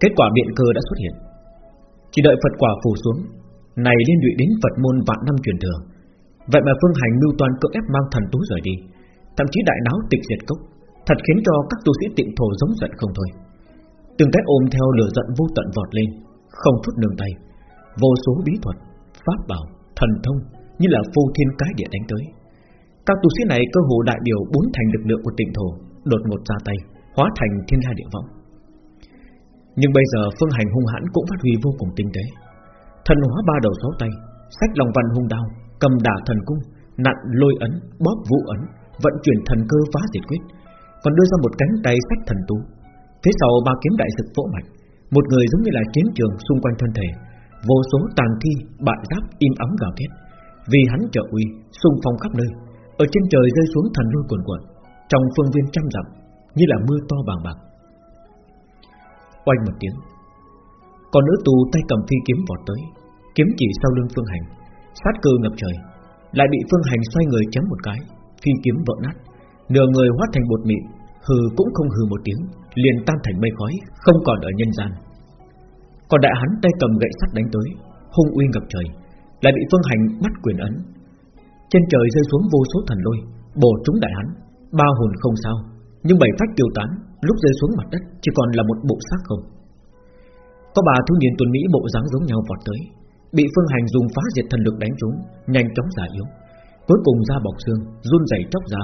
Kết quả biện cơ đã xuất hiện. Chỉ đợi Phật quả phủ xuống Này liên lụy đến Phật môn vạn năm truyền thừa. Vậy mà Phương Hành mưu toàn cưỡng ép mang thần tú rời đi Thậm chí đại náo tịch diệt cốc Thật khiến cho các tu sĩ tịnh thổ giống giận không thôi. Từng cái ôm theo lửa giận vô tận vọt lên Không chút nương tay. Vô số bí thuật, pháp bảo, thần thông Như là phô thiên cái địa đánh tới. Các tu sĩ này cơ hồ đại biểu bốn thành lực lượng của tịnh thổ Đột ngột ra tay Hóa thành thiên la địa võng. Nhưng bây giờ phương hành hung hãn cũng phát huy vô cùng tinh tế. Thần hóa ba đầu sáu tay Sách lòng văn hung đao Cầm đả thần cung Nặn lôi ấn Bóp vũ ấn Vận chuyển thần cơ phá diệt quyết. Còn đưa ra một cánh tay sách thần tú Thế sau ba kiếm đại sực vỗ mạnh Một người giống như là chiến trường xung quanh thân thể. Vô số tàn thi, bại giáp im ắng gào thét. Vì hắn trợ uy, xung phong khắp nơi Ở trên trời rơi xuống thần lôi cuồn cuộn Trong phương viên trăm dặm Như là mưa to bàng bạc. Oanh một tiếng. Còn nữ tù tay cầm phi kiếm vọt tới. Kiếm chỉ sau lưng phương hành. Sát cơ ngập trời. Lại bị phương hành xoay người chém một cái. Phi kiếm vỡ nát. Nửa người hóa thành bột mịn. Hừ cũng không hừ một tiếng. Liền tan thành mây khói, Không còn ở nhân gian. Còn đại hắn tay cầm gậy sắt đánh tới. Hung uy ngập trời. Lại bị phương hành bắt quyền ấn. Trên trời rơi xuống vô số thần lôi, Bổ trúng đại hắn. Ba hồn không sao, Nhưng bảy phách tiêu tán. Lúc rơi xuống mặt đất, Chỉ còn là một bộ xác không. Có bà thiếu niên tuần Mỹ bộ dáng giống nhau vọt tới, Bị phương hành dùng phá diệt thần lực đánh trúng, Nhanh chóng giả yếu. Cuối cùng da bọc xương, Run rẩy chóc ra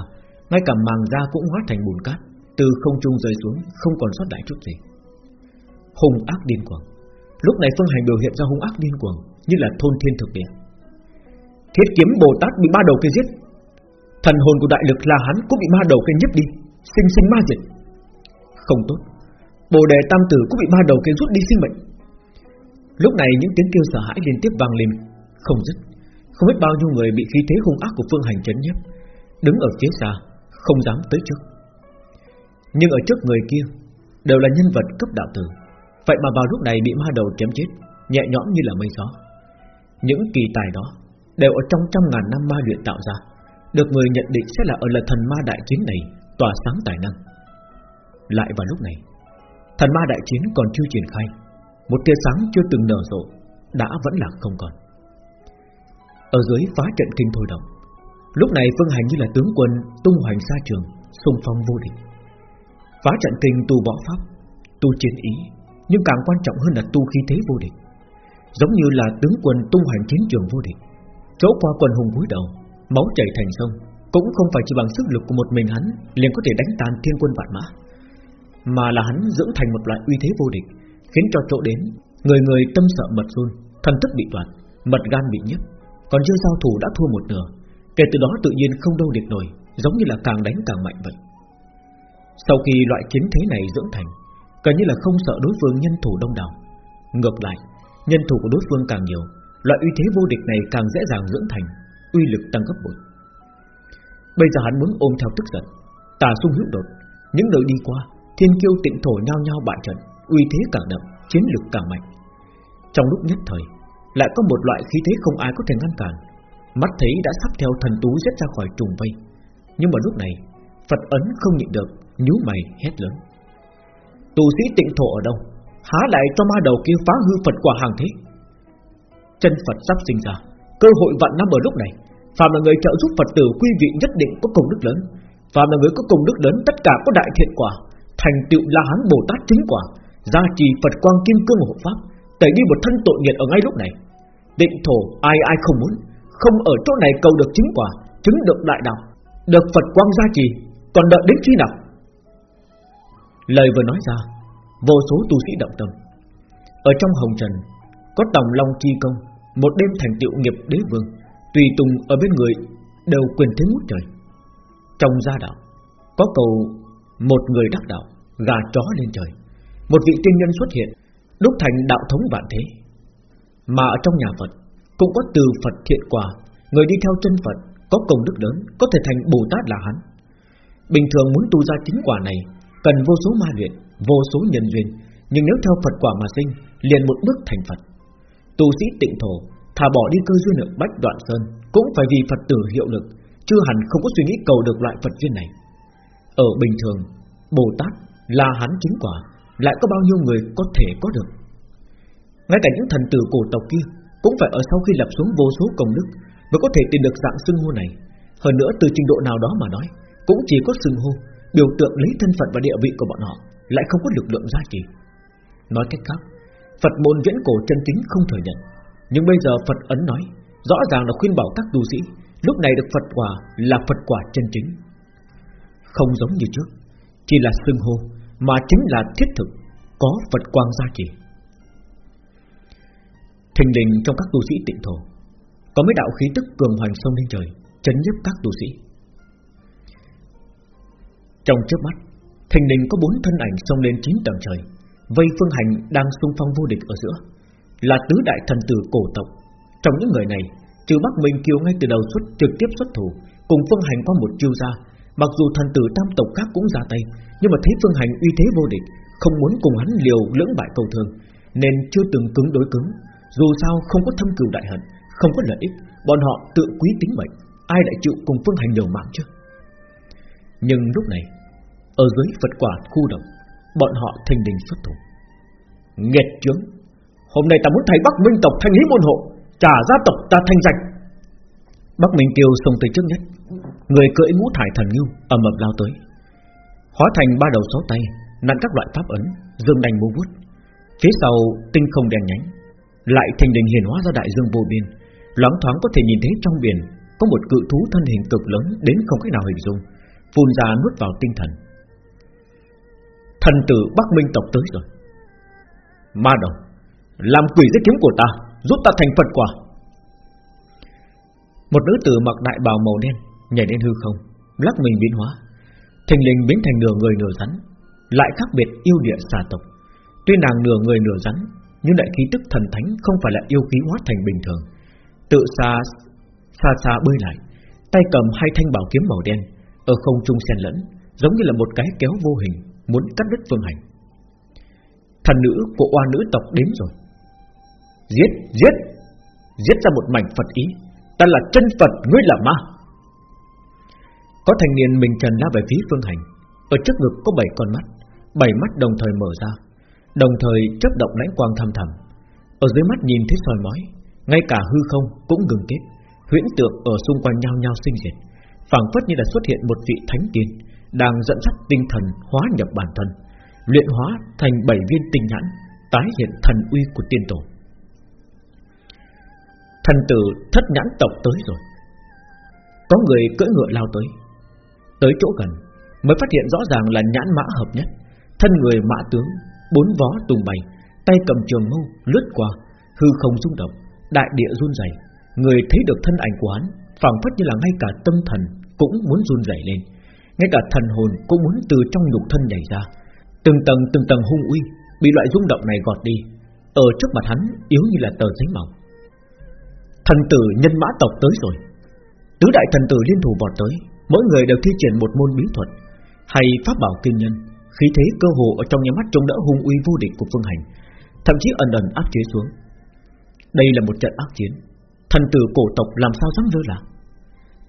Ngay cả màng da cũng hóa thành bùn cát, Từ không trung rơi xuống, Không còn sót lại chút gì. Hùng ác điên cuồng. Lúc này phương hành biểu hiện ra hung ác điên cuồng, Như là thôn thiên thực địa. Thiết kiếm Bồ Tát bị ba đầu kia giết. Thần hồn của đại lực là hắn cũng bị ma đầu kia nhấp đi, Sinh sinh ma diệt. Không tốt. Bồ đề tam tử cũng bị ma đầu kia rút đi sinh mệnh. Lúc này những tiếng kêu sợ hãi liên tiếp vang lên, Không dứt. Không biết bao nhiêu người bị khí thế hung ác của phương hành chấn nhấp Đứng ở phía xa, Không dám tới trước. Nhưng ở trước người kia, Đều là nhân vật cấp đạo tử. Vậy mà vào lúc này bị ma đầu chém chết, Nhẹ nhõm như là mây gió. Những kỳ tài đó Đều ở trong trăm ngàn năm ma luyện tạo ra, Được người nhận định sẽ là ở lần thần ma đại chiến này Tỏa sáng tài năng. Lại vào lúc này. Thần ma đại chiến còn chưa triển khai. Một tia sáng chưa từng nở rộ Đã vẫn là không còn. Ở dưới phá trận kinh thôi động, Lúc này Phương Hành như là tướng quân Tung hoành xa trường, xung phong vô địch. Phá trận kinh tu võ pháp, Tu chiến ý, Nhưng càng quan trọng hơn là tu khí thế vô địch. Giống như là tướng quân tung hoành chiến trường vô địch, Chỗ qua quần hùng cúi đầu, Máu chảy thành sông, Cũng không phải chỉ bằng sức lực của một mình hắn liền có thể đánh tan thiên quân vạn mã. Mà là hắn dưỡng thành một loại uy thế vô địch, Khiến cho chỗ đến, Người người tâm sợ mật run, Thần thức bị đoạt Mật gan bị nhấp Còn chưa giao thủ đã thua một nửa, Kể từ đó tự nhiên không đâu địch nổi, Giống như là càng đánh càng mạnh vậy. Sau khi loại chiến thế này dưỡng thành Gần như là không sợ đối phương nhân thủ đông đảo. Ngược lại, Nhân thủ của đối phương càng nhiều, Loại uy thế vô địch này càng dễ dàng dưỡng thành, Uy lực tăng gấp bội. Bây giờ hắn muốn ôm theo tức giận, Tà sung hữu đột, Những nơi đi qua Thiên kiêu tịnh thổ nhau nhau bại trận, Uy thế càng đậm, Chiến lực càng mạnh. Trong lúc nhất thời, Lại có một loại khí thế không ai có thể ngăn cản. Mắt thấy đã sắp theo thần tú giết ra khỏi trùng vây. Nhưng mà lúc này, Phật ấn không nhịn được, nhíu mày hét lớn. Tù sĩ tịnh thổ ở đâu? Há lại cho ma đầu kia phá hư Phật quả hàng thế? Chân Phật sắp sinh ra, Cơ hội vạn năm ở lúc này. Phàm là người trợ giúp Phật tử, quy vị nhất định có công đức lớn. Phàm là người có công đức lớn, Tất cả có đại thiện quả. Thành tựu La Hán Bồ Tát chính quả, Gia trì Phật quang kim cương hộ pháp, Tẩy đi một thân tội nghiệp ở ngay lúc này. Định thổ, ai ai không muốn, Không ở chỗ này cầu được chính quả, Chứng được đại đạo, Được Phật quang gia trì, Còn đợi đến khi nào? Lời vừa nói ra, Vô số tu sĩ động tâm. Ở trong hồng trần, Có tòng long chi công, Một đêm thành tựu nghiệp đế vương, Tùy tùng ở bên người Đều quyền thế ngút trời. Trong gia đạo, Có cầu một người đắc đạo, Gà chó lên trời. Một vị tiên nhân xuất hiện, Đúc thành đạo thống vạn thế. Mà ở trong nhà Phật, Cũng có từ Phật thiện quả. Người đi theo chân Phật, Có công đức lớn, Có thể thành Bồ Tát là hắn. Bình thường muốn tu ra chính quả này, Cần vô số ma luyện, Vô số nhân duyên. Nhưng nếu theo Phật quả mà sinh, Liền một bước thành Phật. Tu sĩ tịnh thổ Thả bỏ đi cơ duyên ở Bách Đoạn Sơn, Cũng phải vì Phật tử hiệu lực Chưa hẳn không có suy nghĩ cầu được loại Phật duyên này. Ở bình thường Bồ Tát là hắn chính quả Lại có bao nhiêu người có thể có được? Ngay cả những thần tử cổ tộc kia Cũng phải ở sau khi lập xuống vô số công đức Mới có thể tìm được dạng xưng hô này. Hơn nữa, từ trình độ nào đó mà nói, Cũng chỉ có xưng hô, Biểu tượng lấy thân phận và địa vị của bọn họ, Lại không có lực lượng giá trị Nói cách khác, Phật môn viễn cổ chân chính không thừa nhận. Nhưng bây giờ Phật ấn nói, Rõ ràng là khuyên bảo các tu sĩ, Lúc này được Phật quả là Phật quả chân chính. Không giống như trước. Chỉ là xưng hô, Mà chính là thiết thực, Có Phật quang gia trì. Thình đình trong các tu sĩ tịnh thổ, Có mấy đạo khí tức cường hoành sông lên trời, Chấn nhấp các tu sĩ. Trong trước mắt, Thình đình có bốn thân ảnh sông lên chín tầng trời, Vây phương hành đang xung phong vô địch ở giữa. Là tứ đại thần tử cổ tộc. Trong những người này Trừ Bắc Minh Kiều ngay từ đầu xuất trực tiếp xuất thủ, Cùng phương hành qua một chiêu ra Mặc dù thần tử tam tộc khác cũng ra tay, Nhưng mà thấy phương hành uy thế vô địch, Không muốn cùng hắn liều lưỡng bại cầu thương, Nên chưa từng cứng đối cứng. Dù sao không có thâm cừu đại hận, Không có lợi ích, Bọn họ tự quý tính mệnh, Ai lại chịu cùng phương hành liều mạng chứ? Nhưng lúc này, Ở dưới Phật quả khu động, Bọn họ thành đình xuất thủ. Nghệt chướng, Hôm nay ta muốn thấy Bắc Minh tộc thanh lý môn hộ, Trả gia tộc ta thanh danh Bắc Minh Kiều xông tới trước nhất Người cưỡi ngũ thải thần lưu ầm ầm lao tới. Hóa thành ba đầu sáu tay, Nặn các loại pháp ấn, Dương đành múa vút Phía sau, tinh không đèn nhánh, Lại thành đình hiển hóa ra đại dương vô biên. Loáng thoáng có thể nhìn thấy trong biển, Có một cự thú thân hình cực lớn Đến không cách nào hình dung, Phun ra nuốt vào tinh thần. Thần tử Bắc Minh tộc tới rồi. Ma đồng Làm quỷ giết kiếm của ta, Giúp ta thành Phật quả. Một nữ tử mặc đại bào màu đen Nhảy lên hư không Lắc mình biến hóa. Thình linh biến thành nửa người nửa rắn Lại khác biệt yêu địa xà tộc. Tuy nàng nửa người nửa rắn Nhưng đại khí tức thần thánh không phải là yêu khí hóa thành bình thường. Tự xa Xa xa bơi lại Tay cầm hai thanh bảo kiếm màu đen Ở không trung xen lẫn Giống như là một cái kéo vô hình Muốn cắt đứt phương hành. Thần nữ của oa nữ tộc đến rồi. Giết, giết Giết ra một mảnh Phật ý. Ta là chân Phật, ngươi là ma. Có thanh niên mình trần la về phía phương hành Ở trước ngực có bảy con mắt Bảy mắt đồng thời mở ra Đồng thời chấp động lãnh quang thăm thầm Ở dưới mắt nhìn thấy soi mói Ngay cả hư không cũng ngừng kết Huyễn tượng ở xung quanh nhau nhau sinh diệt phảng phất như là xuất hiện một vị thánh tiên đang dẫn dắt tinh thần hóa nhập bản thân, luyện hóa thành bảy viên tinh nhãn, tái hiện thần uy của tiên tổ. Thần tử thất nhãn tộc tới rồi. Có người cưỡi ngựa lao tới, tới chỗ gần mới phát hiện rõ ràng là nhãn mã hợp nhất, thân người mã tướng, bốn vó tung bay, tay cầm trường mâu lướt qua, hư không rung động, đại địa run rẩy. Người thấy được thân ảnh của hắn, phảng phất như là ngay cả tâm thần cũng muốn run rẩy lên. Ngay cả thần hồn cũng muốn từ trong nhục thân nhảy ra. Từng tầng từng tầng hung uy Bị loại rung động này gọt đi. Ở trước mặt hắn yếu như là tờ giấy mỏng. Thần tử nhân mã tộc tới rồi. Tứ đại thần tử liên thủ vọt tới. Mỗi người đều thi triển một môn bí thuật Hay pháp bảo kinh nhân Khí thế cơ hồ ở trong nhà mắt trông đỡ hung uy vô địch của phương hành Thậm chí ẩn ẩn áp chế xuống Đây là một trận ác chiến Thần tử cổ tộc làm sao dám lơ là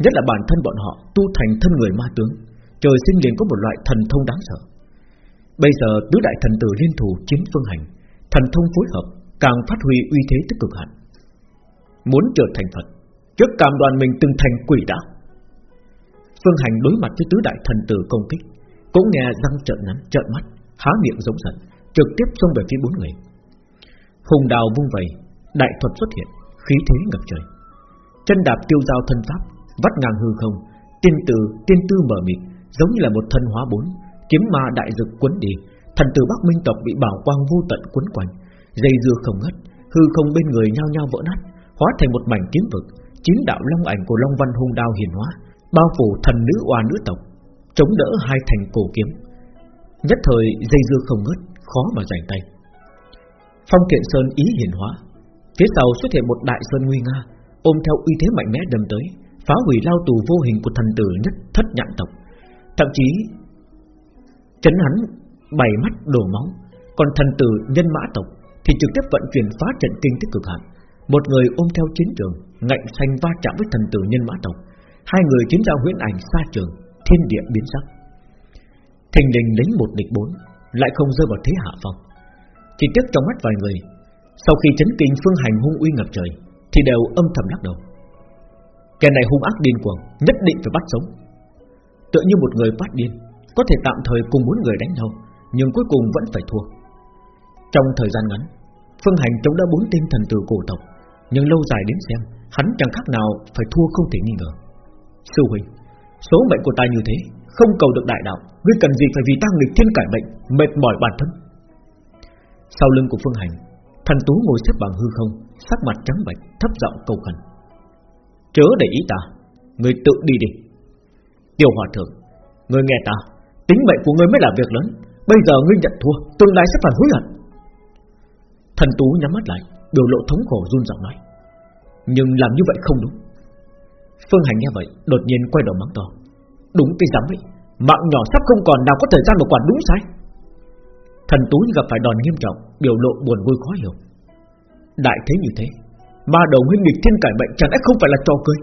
Nhất là bản thân bọn họ tu thành thân người ma tướng trời sinh liền có một loại thần thông đáng sợ. Bây giờ tứ đại thần tử liên thủ chiến phương hành, thần thông phối hợp càng phát huy uy thế tích cực hạn. Muốn trở thành Phật, trước cảm đoàn mình từng thành quỷ đã. Phương hành đối mặt với tứ đại thần tử công kích, cũng nghe răng trợn nắn trợn mắt, há miệng giống giận, trực tiếp xông về phía bốn người. Hùng đào vung vẩy, đại thuật xuất hiện, khí thế ngập trời. Chân đạp tiêu giao thân pháp, vắt ngang hư không, tiên tử tiên tư mở mịt, giống như là một thân hóa bốn, kiếm ma đại dực cuốn đi, thần tử Bắc Minh tộc bị bảo quang vô tận cuốn quanh, dây dưa không ngất, hư không bên người nhau nhau vỡ nát, hóa thành một mảnh kiếm vực, chín đạo long ảnh của Long Văn hung đao hiển hóa, bao phủ thần nữ oa nữ tộc, chống đỡ hai thành cổ kiếm. Nhất thời dây dưa không ngớt, khó mà giành tay. Phong kiện sơn ý hiển hóa, phía sau xuất hiện một đại sơn nguy nga, ôm theo uy thế mạnh mẽ đâm tới, phá hủy lao tù vô hình của thần tử nhất thất nhạn tộc. Thậm chí Chấn hắn bảy mắt đổ máu Còn thần tử nhân mã tộc Thì trực tiếp vận chuyển phá trận kinh tích cực hạn Một người ôm theo chiến trường Ngạnh xanh va chạm với thần tử nhân mã tộc Hai người chiến ra huyễn ảnh xa trường Thiên địa biến sắc. Thình lình đánh một địch bốn, Lại không rơi vào thế hạ phong. Chỉ tiếc trong mắt vài người, Sau khi chấn kinh phương hành hung uy ngập trời, Thì đều âm thầm lắc đầu. Kẻ này hung ác điên cuồng, Nhất định phải bắt sống. Tựa như một người phát điên, Có thể tạm thời cùng bốn người đánh nhau, Nhưng cuối cùng vẫn phải thua. Trong thời gian ngắn, Phương Hành chống đỡ bốn tên thần tử cổ tộc, Nhưng lâu dài đến xem, Hắn chẳng khác nào phải thua không thể nghi ngờ. Sư huynh, Số mệnh của ta như thế, Không cầu được đại đạo. Ngươi cần gì phải vì ta nghịch thiên cải mệnh, Mệt mỏi bản thân? Sau lưng của Phương Hành, Thần Tú ngồi xếp bằng hư không, Sắc mặt trắng bệch, thấp giọng cầu khẩn. Chớ để ý ta, Ngươi tự đi đi. Tiêu hòa thượng, Ngươi nghe ta, Tính mệnh của ngươi mới là việc lớn. Bây giờ ngươi nhận thua, Tương lai sẽ phải hối hận. Thần Tú nhắm mắt lại, Biểu lộ thống khổ run giọng nói. Nhưng làm như vậy không đúng. Phương Hành nghe vậy, Đột nhiên quay đầu mắng to. Đúng cái dám ấy, Mạng nhỏ sắp không còn nào có thời gian mà quản đúng sai. Thần Tú gặp phải đòn nghiêm trọng, Biểu lộ buồn vui khó hiểu. Đại thế như thế, Ma đầu nguyên nghịch thiên cải bệnh chẳng lẽ không phải là trò cười?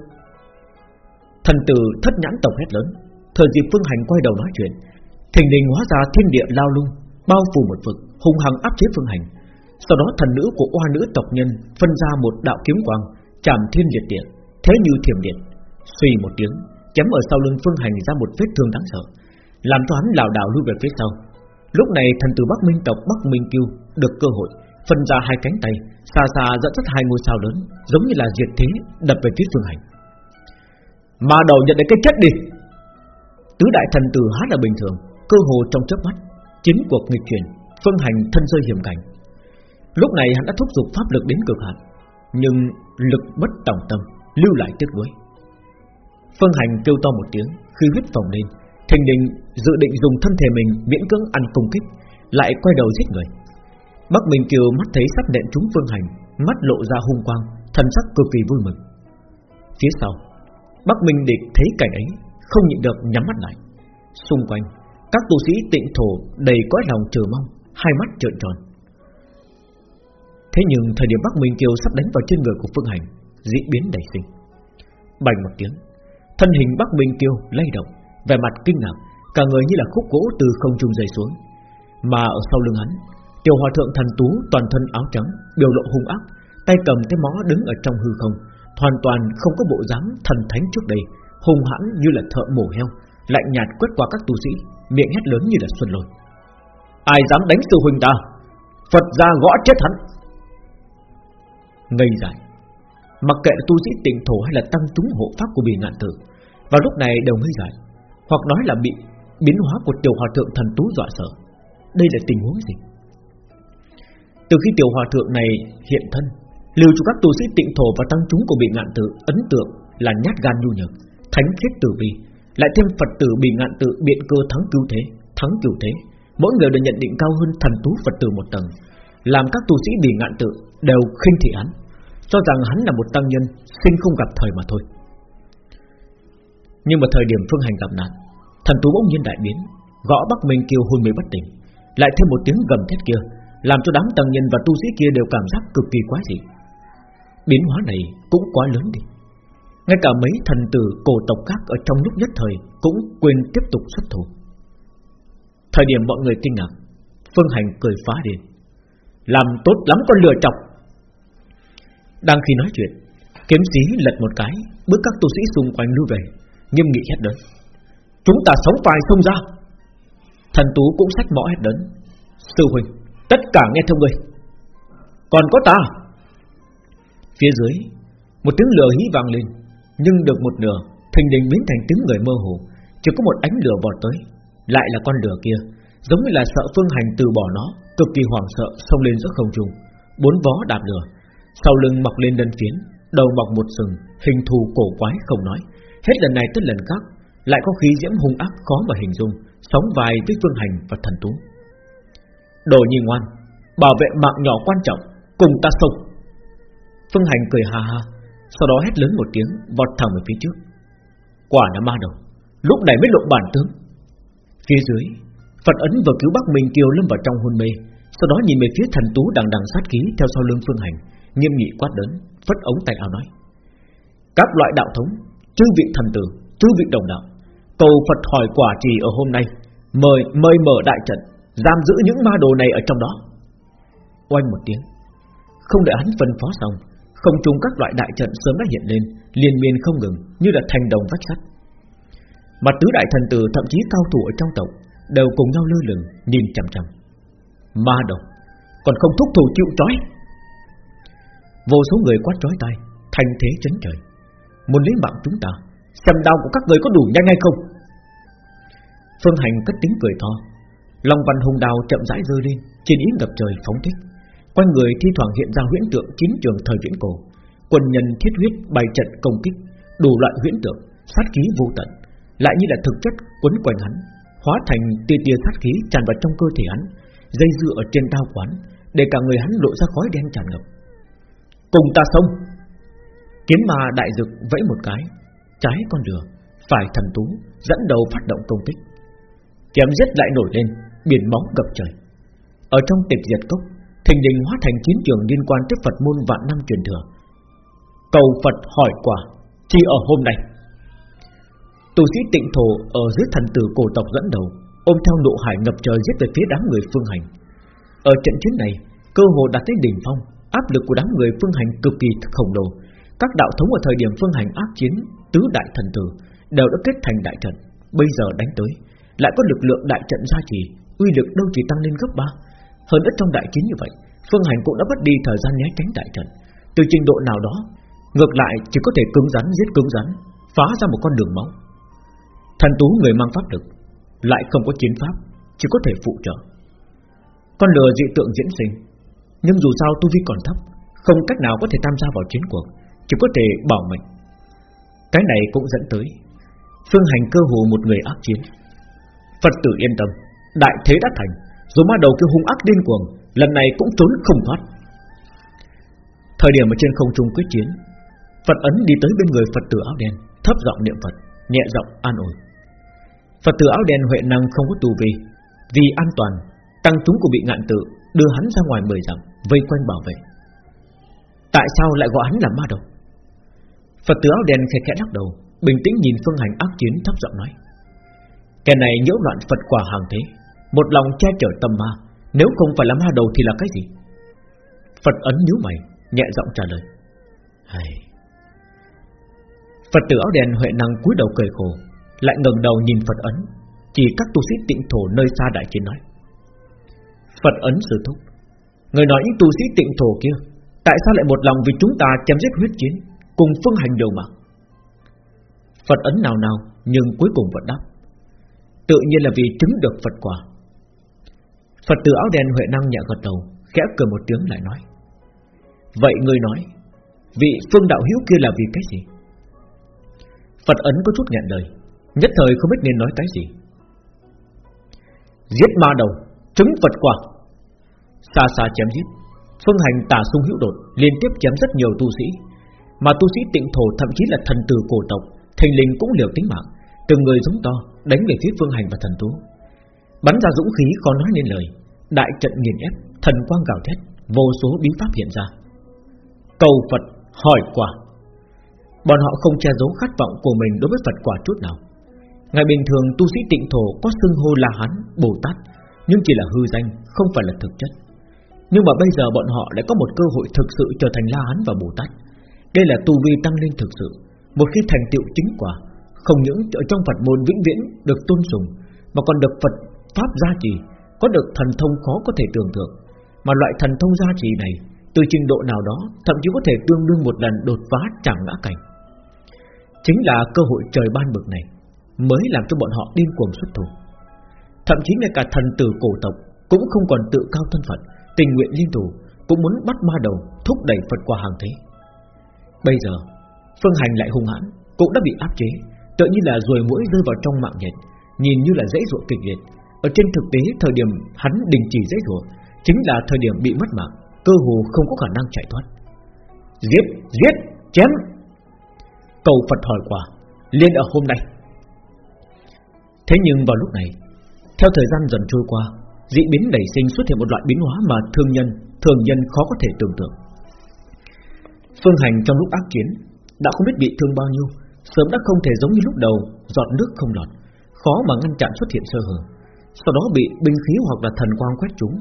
Thần tử thất nhãn tổng hét lớn. Thời dịp Phương Hành quay đầu nói chuyện, Thình đình hóa ra thiên địa lao lung, Bao phủ một vực, hung hăng áp chế Phương Hành. Sau đó thần nữ của oa nữ tộc nhân Phân ra một đạo kiếm quang, Chạm thiên liệt địa, Thế như thiểm điện. Suy một tiếng, Chém ở sau lưng Phương Hành ra một vết thương đáng sợ, Làm cho hắn lảo đảo lui về phía sau. Lúc này thần tử Bắc Minh tộc Bắc Minh Kiêu Được cơ hội, phân ra hai cánh tay, xa xa dẫn dắt hai ngôi sao lớn, giống như là diệt thế, đập về phía phương hành. Mà đầu nhận đến cái chết đi! Tứ đại thần tử há là bình thường, cơ hồ trong chớp mắt chính cuộc nghịch chuyển, phương hành thân rơi hiểm cảnh. Lúc này hắn đã thúc giục pháp lực đến cực hạn, nhưng lực bất tổng tâm, lưu lại tiếc nuối phương hành kêu to một tiếng khi huyết phồng lên thình đình dự định dùng thân thể mình miễn cưỡng ăn công kích lại quay đầu giết người Bắc Minh Kiều mắt thấy sắp nện trúng Phương Hành, mắt lộ ra hung quang, thần sắc cực kỳ vui mừng. Phía sau, Bắc Minh Địch thấy cảnh ấy, không nhịn được nhắm mắt lại. Xung quanh, các tu sĩ tịnh thổ đầy cõi lòng chờ mong, hai mắt trợn tròn. Thế nhưng thời điểm Bắc Minh Kiều sắp đánh vào trên người của Phương Hành, dị biến đầy sinh. Bành một tiếng, thân hình Bắc Minh kiêu lay động, vẻ mặt kinh ngạc, cả người như là khúc gỗ từ không trung rơi xuống, mà ở sau lưng hắn Tiểu hòa thượng thần tú toàn thân áo trắng Biểu lộ hung ác Tay cầm cái mó đứng ở trong hư không Hoàn toàn không có bộ dáng thần thánh trước đây Hung hãn như là thợ mổ heo Lạnh nhạt quét qua các tu sĩ Miệng hét lớn như là xuân lôi. Ai dám đánh sư huynh ta? Phật gia gõ chết hắn. Ngây dại Mặc kệ tu sĩ tịnh thổ hay là tăng chúng hộ pháp của bì ngạn tử vào lúc này đều ngây dại Hoặc nói là bị biến hóa của tiểu hòa thượng thần tú dọa sợ. Đây là tình huống gì? Từ khi tiểu hòa thượng này hiện thân, Lưu cho các tu sĩ tịnh thổ và tăng chúng của bị ngạn tự Ấn tượng là nhát gan nhu nhược, Thánh khiết tử vi, Lại thêm Phật tử bị ngạn tự biện cơ thắng cứu thế, Thắng cứu thế. Mỗi người đều nhận định cao hơn thần tú Phật tử một tầng, Làm các tu sĩ bị ngạn tự Đều khinh thị hắn, Cho rằng hắn là một tăng nhân Sinh không gặp thời mà thôi. Nhưng mà thời điểm phương hành gặp nạn, Thần tú bỗng nhiên đại biến, Gõ Bắc Minh kêu hôn mê bất tỉnh. Lại thêm một tiếng gầm thét kia, làm cho đám tầng nhân và tu sĩ kia đều cảm giác cực kỳ quá dị. Biến hóa này cũng quá lớn đi. Ngay cả mấy thần tử cổ tộc khác Ở trong lúc nhất thời Cũng quên tiếp tục xuất thủ. Thời điểm mọi người kinh ngạc, Phương Hành cười phá điên. Làm tốt lắm con lừa chọc. Đang khi nói chuyện, Kiếm sĩ lật một cái, Bước các tu sĩ xung quanh lưu về. Nghiêm nghị hét lớn Chúng ta sống phải sông ra. Thần tú cũng sách mõ hét lớn Sư huynh Tất cả nghe theo người, Còn có ta. Phía dưới Một tiếng lửa hí vang lên Nhưng được một nửa Thình đình biến thành tiếng người mơ hồ. Chỉ có một ánh lửa vọt tới Lại là con lửa kia Giống như là sợ phương hành từ bỏ nó Cực kỳ hoảng sợ xông lên giữa không trung. Bốn vó đạp lửa Sau lưng mọc lên đơn phiến Đầu mọc một sừng Hình thù cổ quái không nói. Hết lần này tới lần khác, Lại có khí diễm hung ác khó mà hình dung, Sóng vai với phương hành và thần tú. Đồ nhi ngoan, Bảo vệ mạng nhỏ quan trọng, Cùng ta sông Phương Hành cười ha ha, Sau đó hét lớn một tiếng, Vọt thẳng về phía trước. Quả là ma đầu, Lúc này mới lộ bản tướng. Phía dưới, Phật ấn vừa cứu Bắc Minh Kiều lâm vào trong hôn mê, Sau đó nhìn về phía thần tú đằng đằng sát khí Theo sau lưng Phương Hành, Nghiêm nghị quát lớn, Phất ống tay áo nói, Các loại đạo thống Chư vị thần tử, Chư vị đồng đạo, Cầu Phật hỏi quả trì ở hôm nay. Mời mời mở đại trận, Giam giữ những ma đồ này ở trong đó. Oanh một tiếng. Không đợi hắn phân phó xong, Không trung các loại đại trận sớm đã hiện lên, Liên miên không ngừng, như là thành đồng vách sắt. Mặt tứ đại thần tử, thậm chí cao thủ ở trong tộc, Đều cùng nhau lơ lửng, Nhìn chằm chằm. Ma đầu Còn không thúc thủ chịu trói. Vô số người quát trói tay Thành thế chấn trời. Muốn lấy mạng chúng ta, Xem đau của các người có đủ nhanh hay không. Phương Hành cất tiếng cười to. Long văn hùng đào chậm rãi rơi lên, Trên ý ngập trời phóng thích. Quanh người thi thoảng hiện ra huyễn tượng chiến trường thời viễn cổ. Quân nhân thiết huyết bày trận công kích, Đủ loại huyễn tượng, Sát khí vô tận. Lại như là thực chất quấn quanh hắn, Hóa thành tia tia sát khí tràn vào trong cơ thể hắn, Dây dưa ở trên đao quán, Để cả người hắn lộ ra khói đen tràn ngập. Cùng ta sống! Kiếm ma đại dực vẫy một cái, Trái con lửa Phải thần tú, Dẫn đầu phát động công kích. Chém giết lại nổi lên, Biển máu ngập trời. Ở trong tịch diệt cốc, Thình đình hóa thành chiến trường liên quan tới Phật môn vạn năm truyền thừa. Cầu Phật hỏi quả Chỉ ở hôm nay? Tù sĩ tịnh thổ ở dưới thần tử cổ tộc dẫn đầu, Ôm theo nộ hải ngập trời giết về phía đám người phương hành. Ở trận chiến này, Cơ hồ đạt tới đỉnh phong, Áp lực của đám người phương hành cực kỳ khổng lồ. Các đạo thống ở thời điểm phương hành ác chiến, Tứ đại thần tử, Đều đã kết thành đại trận. Bây giờ đánh tới, Lại có lực lượng đại trận gia trì, Uy lực đâu chỉ tăng lên gấp 3 Hơn nữa trong đại chiến như vậy, Phương hành cũng đã mất đi thời gian né tránh đại trận. Từ trình độ nào đó, Ngược lại chỉ có thể cứng rắn giết cứng rắn, Phá ra một con đường máu. Thần tú người mang pháp lực, Lại không có chiến pháp, Chỉ có thể phụ trợ. Con lừa dị tượng diễn sinh, Nhưng dù sao tu vi còn thấp, Không cách nào có thể tham gia vào chiến cuộc. Chỉ có thể bảo mệnh. Cái này cũng dẫn tới Phương hành cơ hồ một người ác chiến. Phật tử yên tâm, Đại thế đã thành, Dù ma đầu kêu hung ác điên cuồng, Lần này cũng trốn không thoát. Thời điểm ở trên không trung quyết chiến, Phật ấn đi tới bên người Phật tử áo đen, Thấp giọng niệm Phật, Nhẹ giọng an ủi. Phật tử áo đen Huệ năng không có tù vi, Vì an toàn, Tăng chúng của bị ngạn tự, Đưa hắn ra ngoài mười dặm, Vây quanh bảo vệ. Tại sao lại gọi hắn là ma đầu? Phật tử áo đen khẽ khẽ lắc đầu, Bình tĩnh nhìn phương hành ác chiến thấp giọng nói. Kẻ này nhiễu loạn Phật quả hàng thế, Một lòng che chở tâm ma, Nếu không phải là ma đầu thì là cái gì? Phật ấn nhíu mày, Nhẹ giọng trả lời. Hay Phật tử áo đen Huệ năng cúi đầu cười khổ, lại ngẩng đầu nhìn Phật ấn, Chỉ các tu sĩ tịnh thổ nơi xa đại chiến nói. Phật ấn sư thúc, Người nói những tu sĩ tịnh thổ kia, Tại sao lại một lòng vì chúng ta chém giết huyết chiến? Cùng phương hành đều mà. Phật ấn nào nào, Nhưng cuối cùng vẫn đáp. Tự nhiên là vì chứng được Phật quả. Phật tử áo đen Huệ năng nhẹ gật đầu, Khẽ cười một tiếng lại nói. Vậy người nói, Vị phương đạo hiếu kia là vì cái gì? Phật ấn có chút nhận lời, Nhất thời không biết nên nói cái gì. Giết ma đầu, Chứng Phật quả. Xa xa chém giết, Phương hành tà sung hữu đột, Liên tiếp chém rất nhiều tu sĩ. Mà tu sĩ tịnh thổ thậm chí là thần tử cổ tộc Thành linh cũng liều tính mạng Từng người giống to đánh về phía phương hành và thần tú Bắn ra dũng khí khó nói nên lời Đại trận nghiền ép Thần quang gào thét Vô số bí pháp hiện ra. Cầu Phật hỏi quả Bọn họ không che giấu khát vọng của mình đối với Phật quả chút nào. Ngày bình thường tu sĩ tịnh thổ có xưng hô là hắn, Bồ Tát Nhưng chỉ là hư danh, không phải là thực chất. Nhưng mà bây giờ bọn họ lại có một cơ hội thực sự trở thành La Hán và Bồ Tát. Đây là tu vi tăng lên thực sự Một khi thành tựu chính quả Không những ở trong Phật môn vĩnh viễn được tôn sùng Mà còn được Phật Pháp gia trì Có được thần thông khó có thể tưởng tượng Mà loại thần thông gia trì này Từ trình độ nào đó Thậm chí có thể tương đương một lần đột phá chẳng ngã cảnh Chính là cơ hội trời ban bực này mới làm cho bọn họ điên cuồng xuất thủ. Thậm chí ngay cả thần tử cổ tộc cũng không còn tự cao thân phận, tình nguyện liên thủ, cũng muốn bắt ma đầu thúc đẩy Phật qua hàng thế. Bây giờ, phương hành lại hung hãn, cũng đã bị áp chế, tự như là ruồi mũi rơi vào trong mạng nhện, nhìn như là dễ dụa kịch liệt. Ở trên thực tế, thời điểm hắn đình chỉ dễ dụa, chính là thời điểm bị mất mạng, cơ hồ không có khả năng chạy thoát. Giết, giết, chém. Cầu Phật hỏi quả, liên ở hôm nay Thế nhưng vào lúc này Theo thời gian dần trôi qua Dị biến nảy sinh xuất hiện một loại biến hóa mà thương nhân Thường nhân khó có thể tưởng tượng Phương hành trong lúc ác chiến Đã không biết bị thương bao nhiêu, Sớm đã không thể giống như lúc đầu, Giọt nước không lọt, Khó mà ngăn chặn xuất hiện sơ hở. Sau đó bị binh khí hoặc là thần quang quét trúng,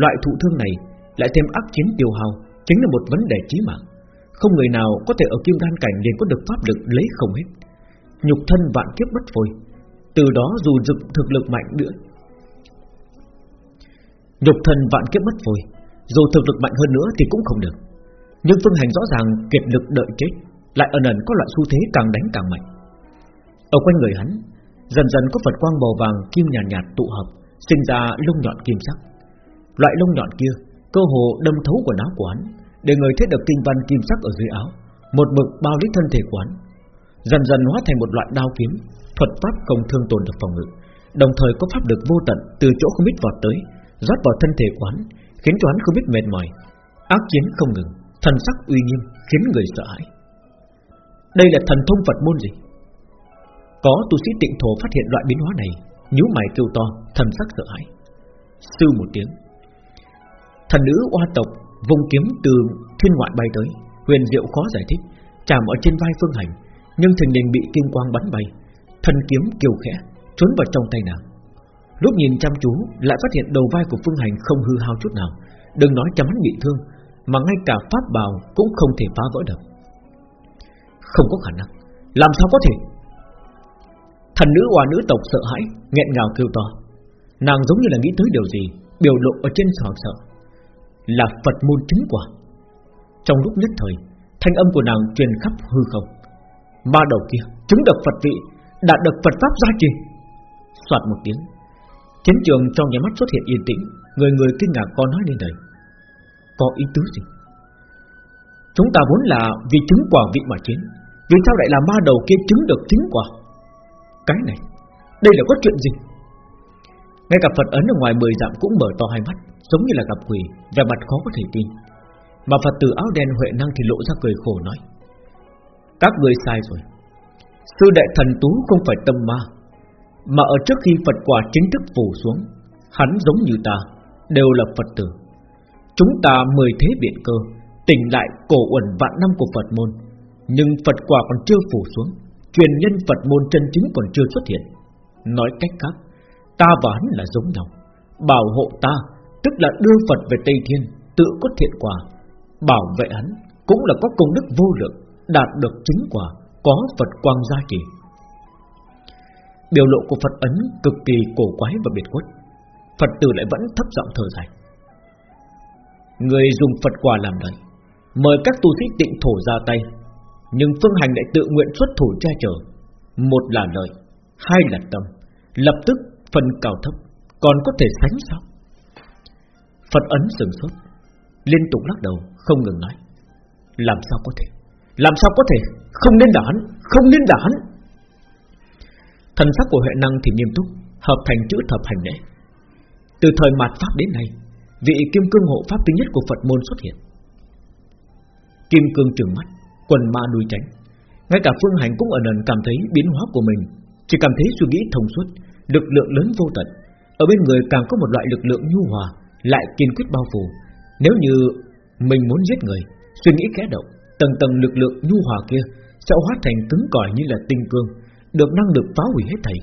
Loại thụ thương này lại thêm ác chiến tiêu hao, Chính là một vấn đề chí mạng. Không người nào có thể ở kim đan cảnh liền có được pháp lực lấy không hết. Nhục thân vạn kiếp bất phôi, Từ đó dù dực thực lực mạnh nữa. Nhục thân vạn kiếp bất phôi, Dù thực lực mạnh hơn nữa thì cũng không được. Nhưng phương hành rõ ràng kiệt lực đợi chết Lại ẩn ẩn có loại xu thế càng đánh càng mạnh. Ở quanh người hắn Dần dần có vật quang màu vàng kim nhàn nhạt, nhạt tụ hợp Sinh ra lông nhọn kim sắc. Loại lông nhọn kia Cơ hồ đâm thấu quần áo của hắn Để người thấy được kinh văn kim sắc ở dưới áo Một mực bao lấy thân thể của hắn. Dần dần hóa thành một loại đao kiếm Thuật pháp công thương tồn được phòng ngự Đồng thời có pháp lực vô tận Từ chỗ không biết vọt tới rót vào thân thể quán, khiến cho hắn không biết mệt mỏi. Ác chiến không ngừng, thần sắc uy nghiêm khiến người sợ hãi. Đây là thần thông Phật môn gì? Có tu sĩ tịnh thổ phát hiện loại biến hóa này, nhíu mày kêu to, thần sắc sợ hãi. Sư một tiếng. Thần nữ oa tộc vung kiếm từ thiên ngoại bay tới, huyền diệu khó giải thích, chạm ở trên vai Phương Hành, nhưng thình lình bị kim quang bắn bay, thần kiếm kiều khẽ trốn vào trong tay nàng. Lúc nhìn chăm chú Lại phát hiện đầu vai của Phương Hành không hư hao chút nào Đừng nói chấm hắn bị thương mà ngay cả pháp bào cũng không thể phá vỡ được. Không có khả năng. Làm sao có thể? Thần nữ hòa nữ tộc sợ hãi, nghẹn ngào kêu to. Nàng giống như là nghĩ tới điều gì, Biểu lộ ở trên sợ sợ Là Phật môn chứng quả. Trong lúc nhất thời, Thanh âm của nàng truyền khắp hư không. Ma đầu kia chứng được Phật vị Đạt được Phật Pháp gia trì. Soạt một tiếng, Chiến trường trong nhà mắt xuất hiện yên tĩnh, Người người kinh ngạc con nói lên đời có ý tứ gì? Chúng ta vốn là vì chứng quả vị mà chiến. Vì sao lại là ma đầu kia chứng được chính quả? Cái này, Đây là có chuyện gì? Ngay cả Phật ấn ở ngoài mười dặm cũng mở to hai mắt, Giống như là gặp quỷ Và mặt khó có thể tin. Mà Phật tử áo đen Huệ Năng thì lộ ra cười khổ nói, Các người sai rồi. Sư đệ thần tú không phải tâm ma, mà ở trước khi Phật quả chính thức phủ xuống, Hắn giống như ta, Đều là Phật tử. Chúng ta mời thế biện cơ, Tỉnh lại cổ uẩn vạn năm của Phật môn. Nhưng Phật quả còn chưa phủ xuống, Truyền nhân Phật môn chân chính còn chưa xuất hiện. Nói cách khác, Ta và hắn là giống nhau. Bảo hộ ta, Tức là đưa Phật về Tây Thiên, Tự có thiện quả. Bảo vệ hắn Cũng là có công đức vô lượng, Đạt được chính quả, Có Phật quang gia trì. Biểu lộ của Phật ấn cực kỳ cổ quái và biệt khuất. Phật tử lại vẫn thấp giọng thở dài. Người dùng Phật quà làm đấy Mời các tu sĩ tịnh thổ ra tay. Nhưng Phương Hành lại tự nguyện xuất thủ che chở. Một là lời Hai là tâm. Lập tức, phần cao thấp Còn có thể sánh sao Phật ấn sừng sốt, Liên tục lắc đầu, không ngừng nói. Làm sao có thể? Làm sao có thể? Không nên đả hắn, Không nên đả hắn. Thần sắc của Huệ Năng thì nghiêm túc, Hợp thành chữ thập hành lễ. Từ thời mạt Pháp đến nay Vị kim cương hộ Pháp thứ nhất của Phật môn xuất hiện. Kim cương trừng mắt Quần ma đuôi tránh. Ngay cả Phương Hành cũng ở ẩn cảm thấy biến hóa của mình. Chỉ cảm thấy suy nghĩ thông suốt Lực lượng lớn vô tận. Ở bên người càng có một loại lực lượng nhu hòa Lại kiên quyết bao phủ. Nếu như mình muốn giết người Suy nghĩ khẽ động Tầng tầng lực lượng nhu hòa kia Sẽ hóa thành cứng cỏi như là tinh cương được năng lực phá hủy hết thảy.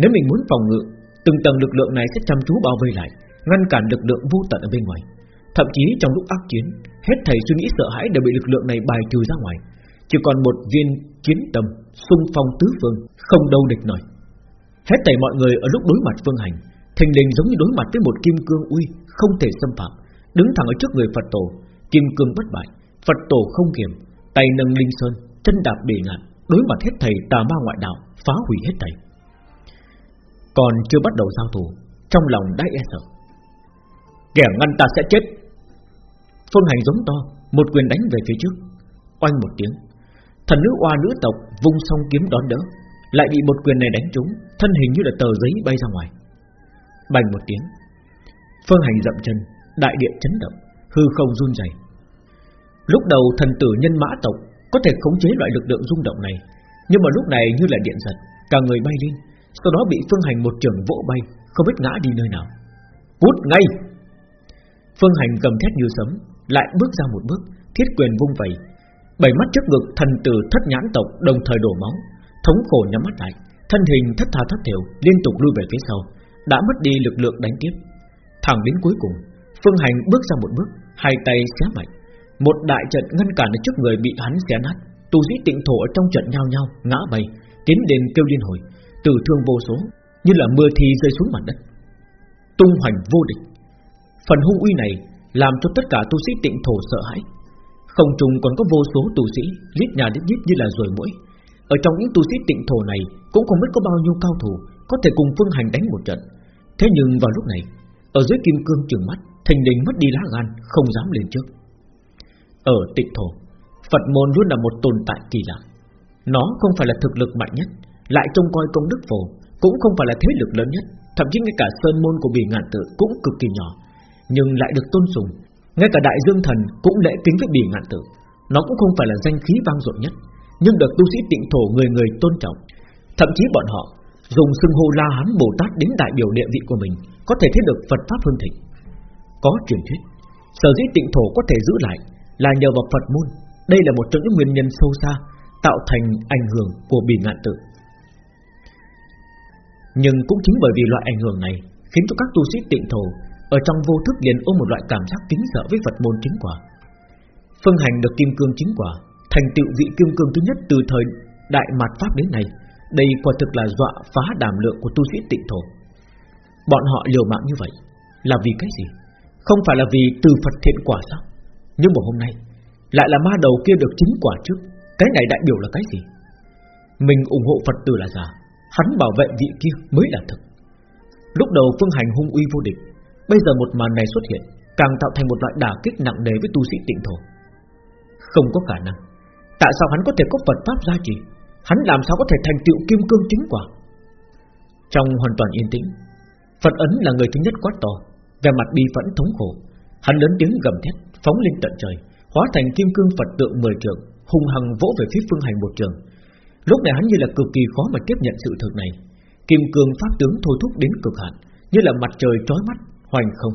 Nếu mình muốn phòng ngự, từng tầng lực lượng này sẽ chăm chú bao vây lại, ngăn cản lực lượng vô tận ở bên ngoài. Thậm chí trong lúc ác chiến, hết thầy suy nghĩ sợ hãi đều bị lực lượng này bài trừ ra ngoài, chỉ còn một viên chiến tâm, xung phong tứ phương, không đâu địch nổi. Hết thầy mọi người ở lúc đối mặt phương hành, thình lình giống như đối mặt với một kim cương uy, không thể xâm phạm, đứng thẳng ở trước người Phật tổ, kim cương bất bại, Phật tổ không kiềm, tay nâng linh sơn, chân đạp bể ngạn, đối mặt hết thầy tà ma ngoại đạo, phá hủy hết thầy. Còn chưa bắt đầu giao thủ, trong lòng đã e sợ. Kẻ ngăn ta sẽ chết. Phương hành giống to, một quyền đánh về phía trước, oanh một tiếng. Thần nữ oa nữ tộc vung song kiếm đón đỡ, lại bị một quyền này đánh trúng, thân hình như là tờ giấy bay ra ngoài. Bành một tiếng, Phương hành dậm chân, đại địa chấn động, hư không run rẩy. Lúc đầu thần tử nhân mã tộc có thể khống chế loại lực lượng rung động này, nhưng mà lúc này như là điện giật, cả người bay lên, sau đó bị Phương Hành một trường vỗ bay, không biết ngã đi nơi nào. Cút ngay! Phương Hành cầm thét như sấm, lại bước ra một bước, thiết quyền vung vẩy, bảy mắt trước ngực thần tử thất nhãn tộc đồng thời đổ máu, thống khổ nhắm mắt lại, thân hình thất tha thất thiểu liên tục lui về phía sau, Đã mất đi lực lượng đánh tiếp. Thẳng đến cuối cùng Phương Hành bước ra một bước Hai tay xé mạnh Một đại trận ngăn cản ở trước người bị hắn xé nát Tu sĩ tịnh thổ ở trong trận nhau nhau Ngã bay Tiến đến kêu liên hồi Tử thương vô số Như là mưa thi rơi xuống mặt đất. Tung hoành vô địch. Phần hung uy này Làm cho tất cả tu sĩ tịnh thổ sợ hãi. Không trùng còn có vô số tu sĩ Lít nhà lít nhít như là rồi mũi Ở trong những tu sĩ tịnh thổ này Cũng không biết có bao nhiêu cao thủ Có thể cùng phương hành đánh một trận. Thế nhưng vào lúc này, Ở dưới kim cương trường mắt Thành đình mất đi lá gan, Không dám lên trước. Ở tịnh thổ, Phật môn luôn là một tồn tại kỳ lạ. Nó không phải là thực lực mạnh nhất, Lại trông coi công đức phổ, Cũng không phải là thế lực lớn nhất, Thậm chí ngay cả sơn môn của bì ngạn tự cũng cực kỳ nhỏ. Nhưng lại được tôn sùng Ngay cả đại dương thần cũng lễ kính với bỉ ngạn tử. Nó cũng không phải là danh khí vang dội nhất, Nhưng được tu sĩ tịnh thổ người người tôn trọng Thậm chí bọn họ Dùng xưng hô la hán Bồ Tát đến đại biểu địa vị của mình, Có thể thấy được Phật Pháp hương thịnh Có truyền thuyết, Sở dĩ tịnh thổ có thể giữ lại Là nhờ vào Phật môn Đây là một trong những nguyên nhân sâu xa Tạo thành ảnh hưởng của bỉ ngạn tử. Nhưng cũng chính bởi vì loại ảnh hưởng này Khiến cho các tu sĩ tịnh thổ ở trong vô thức liền ôm một loại cảm giác kính sợ với Phật môn chính quả. Phương hành được kim cương chính quả, Thành tựu vị kim cương thứ nhất từ thời Đại mạt Pháp đến nay. Đây quả thực là dọa phá đảm lượng của tu sĩ tịnh thổ. Bọn họ liều mạng như vậy, Là vì cái gì? Không phải là vì từ Phật thiện quả sao? Nhưng mà hôm nay, Lại là ma đầu kia được chính quả trước. Cái này đại biểu là cái gì? Mình ủng hộ Phật tử là giả, Hắn bảo vệ vị kia mới là thực Lúc đầu phương hành hung uy vô địch Bây giờ một màn này xuất hiện, Càng tạo thành một loại đả kích nặng nề với tu sĩ tịnh thổ. Không có khả năng. Tại sao hắn có thể có Phật Pháp gia trì? Hắn làm sao có thể thành tựu kim cương chính quả? Trong hoàn toàn yên tĩnh, Phật ấn là người thứ nhất quát to Về mặt bi phẫn thống khổ. Hắn lớn tiếng gầm thét, phóng lên tận trời, Hóa thành kim cương Phật tượng mười trường Hung hăng vỗ về phía phương hành một trường. Lúc này hắn như là cực kỳ khó mà tiếp nhận sự thực này. Kim cương pháp tướng thôi thúc đến cực hạn, Như là mặt trời trói mắt. Hoành không?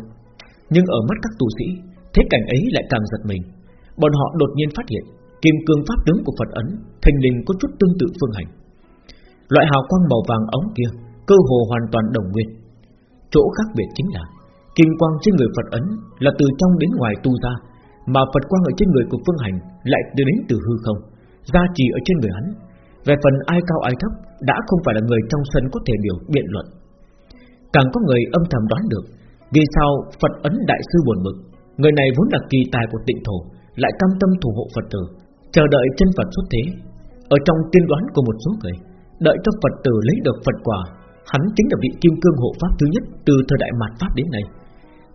Nhưng ở mắt các tu sĩ, Thế cảnh ấy lại càng giật mình. Bọn họ đột nhiên phát hiện, Kim cương pháp tướng của Phật ấn Thành linh có chút tương tự phương hành. Loại hào quang màu vàng ống kia, Cơ hồ hoàn toàn đồng nguyên. Chỗ khác biệt chính là, Kim quang trên người Phật ấn là từ trong đến ngoài tu ra, Mà Phật quang ở trên người của phương hành Lại đến từ hư không, Gia trì ở trên người hắn. Về phần ai cao ai thấp, Đã không phải là người trong sân có thể biểu biện luận. Càng có người âm thầm đoán được vì sao Phật ấn đại sư buồn bực? Người này vốn là kỳ tài của tịnh thổ, Lại cam tâm thủ hộ Phật tử, Chờ đợi chân Phật xuất thế. Ở trong tiên đoán của một số người, Đợi cho Phật tử lấy được Phật quả, Hắn chính là vị kim cương hộ Pháp thứ nhất Từ thời đại mạt Pháp đến nay.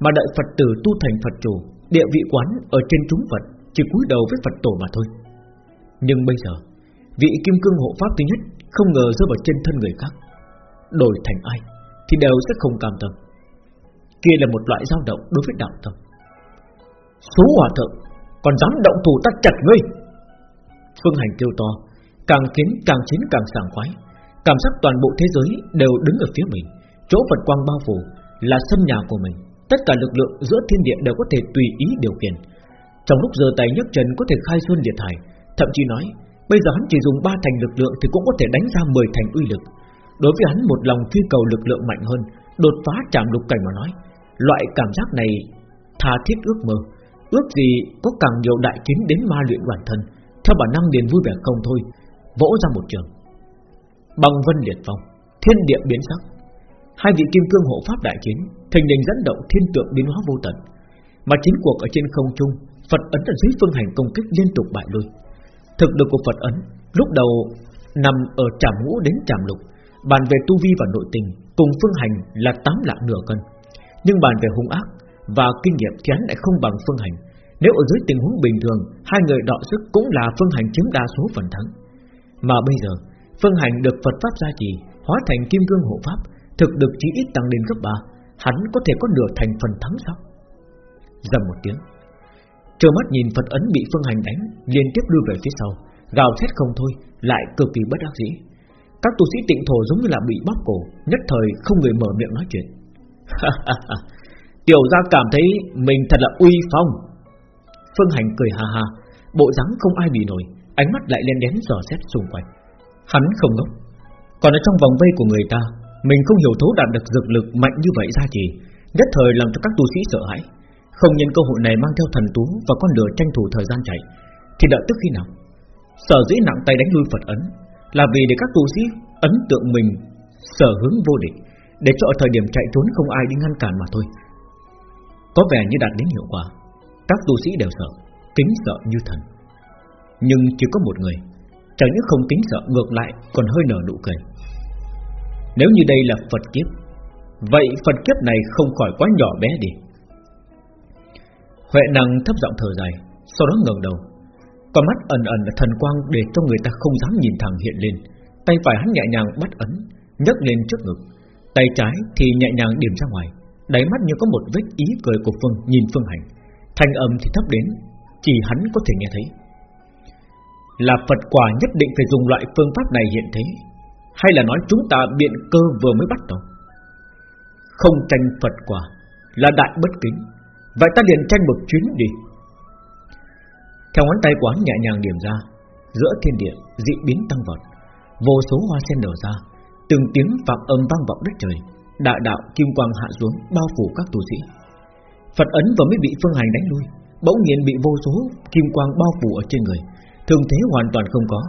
Mà đợi Phật tử tu thành Phật chủ, Địa vị quán ở trên chúng Phật Chỉ cúi đầu với Phật tổ mà thôi. Nhưng bây giờ, Vị kim cương hộ pháp thứ nhất Không ngờ rơi vào trên thân người khác. Đổi thành ai Thì đều sẽ không cam tâm. Kia là một loại dao động đối với đạo tâm. Số hòa thượng Còn dám động thủ ta chặt ngươi. Phương hành kêu to, Càng khiến càng chiến càng sảng khoái. Cảm giác toàn bộ thế giới đều đứng ở phía mình. Chỗ Phật quang bao phủ Là sân nhà của mình. Tất cả lực lượng giữa thiên địa đều có thể tùy ý điều khiển. Trong lúc giờ tay nhấc chân có thể khai xuân liệt hải. Thậm chí nói, Bây giờ hắn chỉ dùng 3 thành lực lượng Thì cũng có thể đánh ra 10 thành uy lực. Đối với hắn, một lòng truy cầu lực lượng mạnh hơn, Đột phá chạm lục cảnh mà nói Loại cảm giác này tha thiết ước mơ. Ước gì có càng nhiều đại chiến đến ma luyện bản thân. Theo bản năng liền vui vẻ không thôi Vỗ ra một trường. Bằng vân liệt phong Thiên địa biến sắc. Hai vị kim cương hộ pháp đại chiến Thành đình dẫn động thiên tượng biến hóa vô tận. Mà chiến cuộc ở trên không trung Phật ấn ở dưới phương hành công kích liên tục bại lui. Thực lực của Phật ấn lúc đầu nằm ở trảm ngũ đến trảm lục, bàn về tu vi và nội tình cùng phương hành là tám lạng nửa cân, nhưng bàn về hung ác và kinh nghiệm thì hắn lại không bằng phương hành. Nếu ở dưới tình huống bình thường, hai người đọ sức cũng là phương hành chiếm đa số phần thắng. Mà bây giờ, phương hành được Phật pháp gia trì, hóa thành kim cương hộ pháp, thực được chỉ ít tăng lên gấp ba, hắn có thể có nửa thành phần thắng sao? Dầm một tiếng, Trơ mắt nhìn Phật ấn bị Phương Hành đánh Liên tiếp đưa về phía sau Gào thét không thôi Lại cực kỳ bất đắc dĩ Các tu sĩ tịnh thổ giống như là bị bóp cổ Nhất thời không người mở miệng nói chuyện Tiểu gia cảm thấy Mình thật là uy phong. Phương Hành cười ha ha, Bộ dáng không ai bị nổi, Ánh mắt lại lên đến dò xét xung quanh. Hắn không ngốc. Còn ở trong vòng vây của người ta, Mình không hiểu thấu đạt được dược lực mạnh như vậy ra gì, Nhất thời làm cho các tu sĩ sợ hãi. Không nhân cơ hội này mang theo thần tú Và con lửa tranh thủ thời gian chạy, Thì đợi tức khi nào? Sở dĩ nặng tay đánh lui Phật ấn Là vì để các tu sĩ ấn tượng mình Sở hướng vô địch. Để cho ở thời điểm chạy trốn không ai đi ngăn cản mà thôi. Có vẻ như đạt đến hiệu quả. Các tu sĩ đều sợ, Kính sợ như thần. Nhưng chỉ có một người, Chẳng những không kính sợ, ngược lại Còn hơi nở nụ cười. Nếu như đây là Phật kiếp, Vậy Phật kiếp này không khỏi quá nhỏ bé đi. Huệ năng thấp giọng thở dài, Sau đó ngẩng đầu. Con mắt ẩn ẩn là thần quang Để cho người ta không dám nhìn thẳng hiện lên. Tay phải hắn nhẹ nhàng bắt ấn, nhấc lên trước ngực. Tay trái thì nhẹ nhàng điểm ra ngoài, Đáy mắt như có một vết ý cười của Phương Nhìn Phương Hành. Thanh âm thì thấp đến, Chỉ hắn có thể nghe thấy. Là Phật quả nhất định phải dùng loại phương pháp này hiện thế, Hay là nói chúng ta biện cơ vừa mới bắt đầu? Không tranh Phật quả Là đại bất kính, Vậy ta liền tranh một chuyến đi. Theo ngón tay quán nhẹ nhàng điểm ra, Giữa thiên địa dị biến tăng vọt, Vô số hoa sen nở ra Từng tiếng phạm âm vang vọng đất trời, Đại đạo kim quang hạ xuống, Bao phủ các tu sĩ. Phật ấn vừa mới bị phương hành đánh lui, Bỗng nhiên bị vô số kim quang bao phủ ở trên người Thường thế hoàn toàn không có.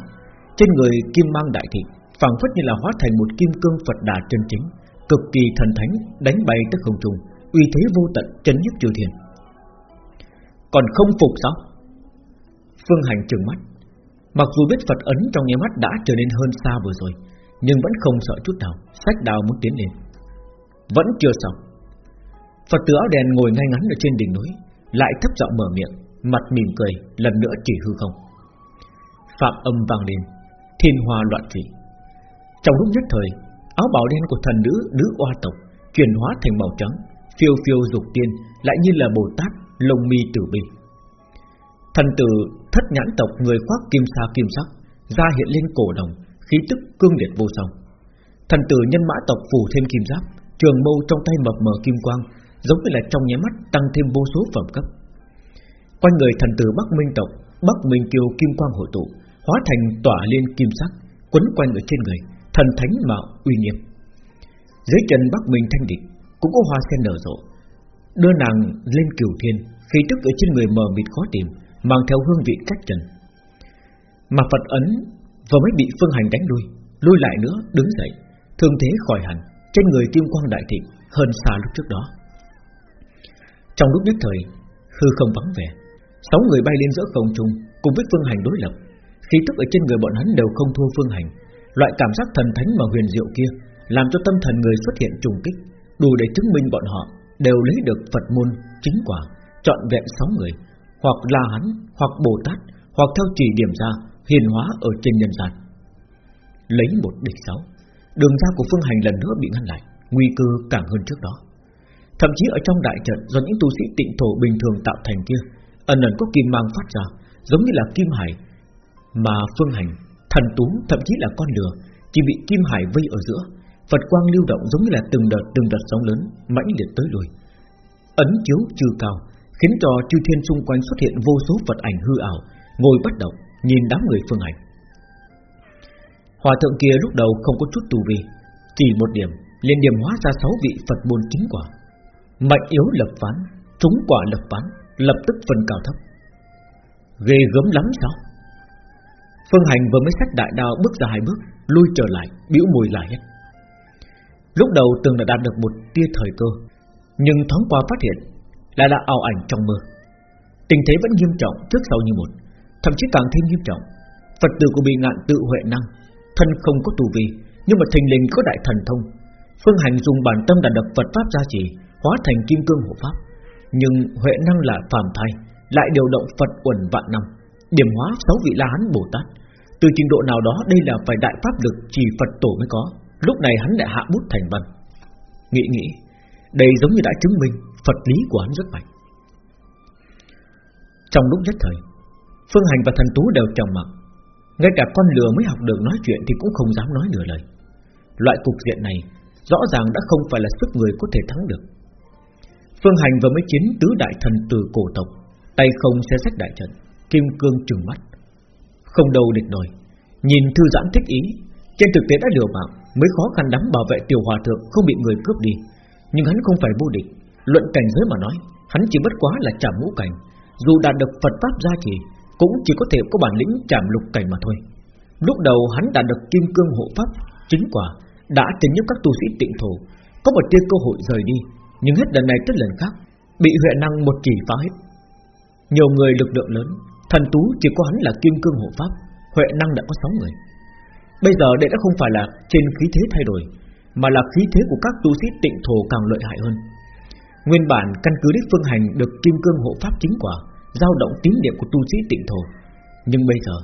Trên người kim mang đại thị phảng phất như là hóa thành một kim cương Phật đà chân chính, Cực kỳ thần thánh, Đánh bay tới không trung, uy thế vô tận, chấn nhức chư thiên. Còn không phục sao? Phương hành trừng mắt. Mặc dù biết Phật ấn trong nháy mắt đã trở nên hơn xa vừa rồi nhưng vẫn không sợ chút nào. Sách đào muốn tiến lên. Vẫn chưa xong. Phật tử áo đèn ngồi ngay ngắn ở trên đỉnh núi, Lại thấp giọng mở miệng, Mặt mỉm cười, lần nữa chỉ hư không. Phạm âm vang lên, Thiên hoa loạn thủy. Trong lúc nhất thời, Áo bào đen của thần nữ nữ oa tộc, Chuyển hóa thành màu trắng, Phiêu phiêu dục tiên, Lại như là Bồ Tát, lông mi tử bi Thần tử thất nhãn tộc người khoác kim sa kim sắc ra hiện lên cổ đồng khí tức cương liệt vô song. Thần tử nhân mã tộc phủ thêm kim giáp, trường mâu trong tay mập mờ kim quang, giống như là trong nháy mắt tăng thêm vô số phẩm cấp. Quanh người thần tử bắc minh tộc, bắc minh kiều kim quang hội tụ, hóa thành tỏa liên kim sắc, quấn quanh ở trên người, thần thánh mà uy nghiêm. Dưới chân bắc minh thanh địch cũng có hoa sen nở rộ, đưa nàng lên cửu thiên, khí tức ở trên người mờ mịt khó tìm, mang theo hương vị cách trần. Mà Phật ấn vừa mới bị Phương Hành đánh lui, lui lại nữa đứng dậy, thương thế khỏi hẳn, trên người kim quang đại thịnh hơn xa lúc trước đó. Trong lúc nhất thời, hư không vắng vẻ, sáu người bay lên giữa không trung cùng với Phương Hành đối lập, khí tức ở trên người bọn hắn đều không thua Phương Hành, loại cảm giác thần thánh mà huyền diệu kia làm cho tâm thần người xuất hiện trùng kích, đủ để chứng minh bọn họ đều lấy được Phật môn chính quả, chọn vẹn sáu người hoặc là hắn, hoặc Bồ Tát, hoặc theo chỉ điểm ra hiền hóa ở trên nhân gian. Lấy một địch sáu, đường ra của phương hành lần nữa bị ngăn lại, nguy cơ càng hơn trước đó. Thậm chí ở trong đại trận do những tu sĩ tịnh thổ bình thường tạo thành kia, ẩn ẩn có kim mang phát ra, giống như là kim hải, mà phương hành, thần tú, thậm chí là con lừa, chỉ bị kim hải vây ở giữa, Phật quang lưu động giống như là từng đợt từng đợt sóng lớn mãnh liệt tới lui. Ấn chiếu trừ cao, khiến cho chư thiên xung quanh xuất hiện vô số Phật ảnh hư ảo, ngồi bất động, nhìn đám người phương hành. Hòa thượng kia lúc đầu không có chút tu vi, chỉ một điểm, liền điểm hóa ra sáu vị Phật môn chính quả. Mạnh yếu lập phán, trúng quả lập phán, lập tức phân cao thấp. Ghê gớm lắm sao? Phương Hành vừa mới sách đại đao bước ra hai bước, lui trở lại, bĩu mùi lại hết. Lúc đầu từng đã đạt được một tia thời cơ, nhưng thoáng qua phát hiện lại là ảo ảnh trong mơ Tình thế vẫn nghiêm trọng trước sau như một Thậm chí càng thêm nghiêm trọng. Phật tử của bị ngạn tự huệ năng, Thân không có tù vi, Nhưng mà thình lình có đại thần thông. Phương hành dùng bản tâm đạt được Phật Pháp gia trì Hóa thành kim cương hộ Pháp. Nhưng huệ năng là phàm thai, Lại điều động Phật quần vạn năm Điểm hóa sáu vị La Hán Bồ Tát. Từ trình độ nào đó, đây là phải đại pháp lực Chỉ Phật tổ mới có. Lúc này hắn lại hạ bút thành văn. Nghĩ nghĩ, Đây giống như đã chứng minh Phật lý của hắn rất mạnh. Trong lúc nhất thời Phương Hành và thần Tú đều trầm mặc. Ngay cả con lừa mới học được nói chuyện Thì cũng không dám nói nửa lời. Loại cục diện này Rõ ràng đã không phải là sức người có thể thắng được. Phương Hành vừa mới chiến tứ đại thần từ cổ tộc, Tay không xe sách đại trận, Kim cương trừng mắt. Không đầu địch nổi, Nhìn thư giãn thích ý, Trên thực tế đã liều mạng Mới khó khăn lắm bảo vệ tiểu hòa thượng Không bị người cướp đi. Nhưng hắn không phải vô địch, Luận cảnh giới mà nói, Hắn chỉ bất quá là chạm ngũ cảnh, Dù đạt được Phật Pháp gia trì cũng chỉ có thể có bản lĩnh chạm lục cảnh mà thôi. Lúc đầu hắn đã được kim cương hộ pháp, Chính quả Đã trình giúp các tu sĩ tịnh thổ. Có một tia cơ hội rời đi, Nhưng hết lần này tới lần khác, Bị Huệ năng một chỉ phá hết. Nhiều người lực lượng lớn, Thần tú chỉ có hắn là kim cương hộ pháp, Huệ năng đã có 6 người. Bây giờ đây đã không phải là trên khí thế thay đổi, Mà là khí thế của các tu sĩ tịnh thổ càng lợi hại hơn. Nguyên bản căn cứ đích phương hành được kim cương hộ pháp chính quả dao động tín niệm của tu sĩ tịnh thổ. Nhưng bây giờ,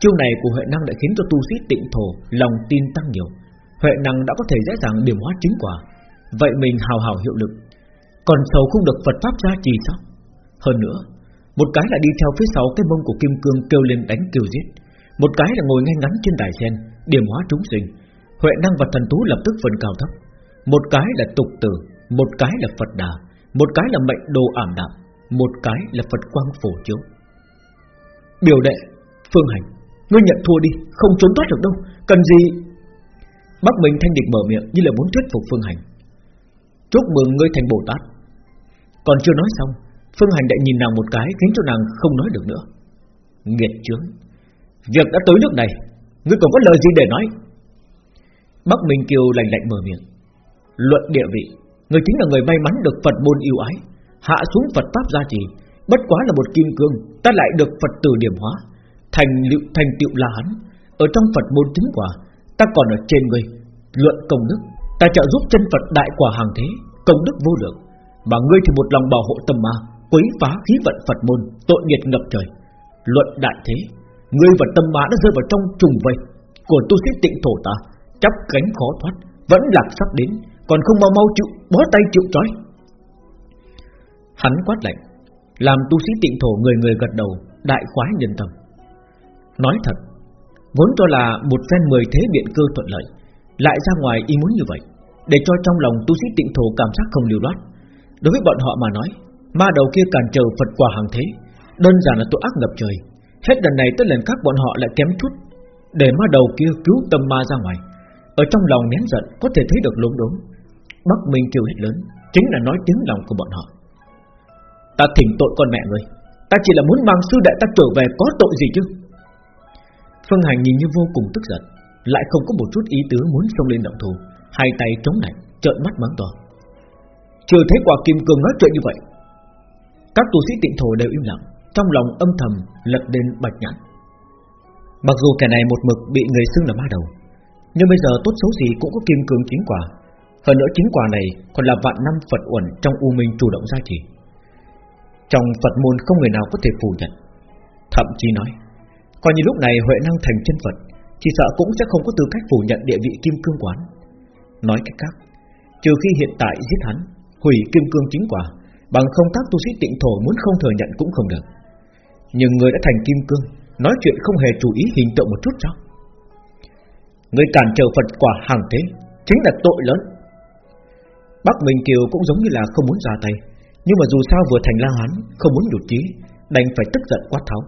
Chiêu này của Huệ năng đã khiến cho tu sĩ tịnh thổ Lòng tin tăng nhiều. Huệ năng đã có thể dễ dàng điểm hóa chính quả. Vậy mình hào hào hiệu lực. Còn sầu không được Phật Pháp gia trì sao? Hơn nữa, Một cái là đi theo phía sau cái mông của Kim Cương kêu lên đánh kêu giết. Một cái là ngồi ngay ngắn trên đài sen, Điểm hóa chúng sinh. Huệ năng và thần tú lập tức phân cao thấp. Một cái là tục tử, Một cái là Phật đà, Một cái là mệnh đồ ảm đạm. Một cái là Phật quang phổ chiếu. Biểu đệ, Phương hành, Ngươi nhận thua đi, Không trốn thoát được đâu, Cần gì? Bắc Minh Thanh Địch mở miệng như là muốn thuyết phục Phương Hành. Chúc mừng ngươi thành Bồ Tát. Còn chưa nói xong, Phương Hành đã nhìn nàng một cái Khiến cho nàng không nói được nữa. Nghiệt chướng, Việc đã tới nước này, Ngươi còn có lời gì để nói? Bắc Minh Kiều lạnh lạnh mở miệng. Luận địa vị Người chính là người may mắn được Phật môn yêu ái. Hạ xuống Phật Pháp gia trì. Bất quá là một kim cương, Ta lại được Phật tử điểm hóa. Thành liệu, thành tựu là hắn. Ở trong Phật môn chính quả, Ta còn ở trên người, Luận công đức. Ta trợ giúp chân Phật đại quả hàng thế, Công đức vô lượng. Mà ngươi thì một lòng bảo hộ tâm ma, Quấy phá khí vận Phật môn, Tội nghiệp ngập trời. Luận đại thế, Ngươi và tâm ma đã rơi vào trong trùng vây. Của tu sĩ tịnh thổ ta chấp cánh khó thoát, Vẫn lạc sắp đến, Còn không mau mau chịu, Bó tay chịu trói. Hắn quát lạnh Làm tu sĩ tịnh thổ người người gật đầu Đại khoái nhân tâm. Nói thật Vốn cho là một phen mười thế biện cơ thuận lợi Lại ra ngoài ý muốn như vậy Để cho trong lòng tu sĩ tịnh thổ cảm giác không lưu loát. Đối với bọn họ mà nói Ma đầu kia cản trở Phật quả hàng thế Đơn giản là tội ác ngập trời. Hết lần này tới lần khác bọn họ lại kém chút Để ma đầu kia cứu tâm ma ra ngoài. Ở trong lòng nén giận Có thể thấy được lúng đúng, Bắc Minh kêu hết lớn Chính là nói tiếng lòng của bọn họ. Ta thỉnh tội con mẹ người Ta chỉ là muốn mang sư đệ ta trở về có tội gì chứ? Phương Hành nhìn như vô cùng tức giận, Lại không có một chút ý tứ muốn xông lên động thủ. Hai tay chống lạnh, Trợn mắt mắng to. Chưa thấy quả kim cương nói chuyện như vậy. Các tu sĩ tịnh thổ đều im lặng, Trong lòng âm thầm lật lên bạch nhãn. Mặc dù kẻ này một mực bị người xưng là ma đầu, Nhưng bây giờ tốt xấu gì cũng có kim cương chính quả. Hơn nữa chính quả này Còn là vạn năm Phật uẩn trong U Minh chủ động gia trì. Trong Phật môn không người nào có thể phủ nhận. Thậm chí nói, Coi như lúc này Huệ năng thành chân Phật, Chỉ sợ cũng sẽ không có tư cách phủ nhận địa vị kim cương quán. Nói cách khác, Trừ khi hiện tại giết hắn, Hủy kim cương chính quả, Bằng không các tu sĩ tịnh thổ muốn không thừa nhận cũng không được. Nhưng người đã thành kim cương, Nói chuyện không hề chú ý hình tượng một chút sao Người cản trở Phật quả hàng thế, Chính là tội lớn. Bắc Minh Kiều cũng giống như là không muốn ra tay. Nhưng mà dù sao vừa thành la hán, Không muốn nhụt chí, Đành phải tức giận quát tháo.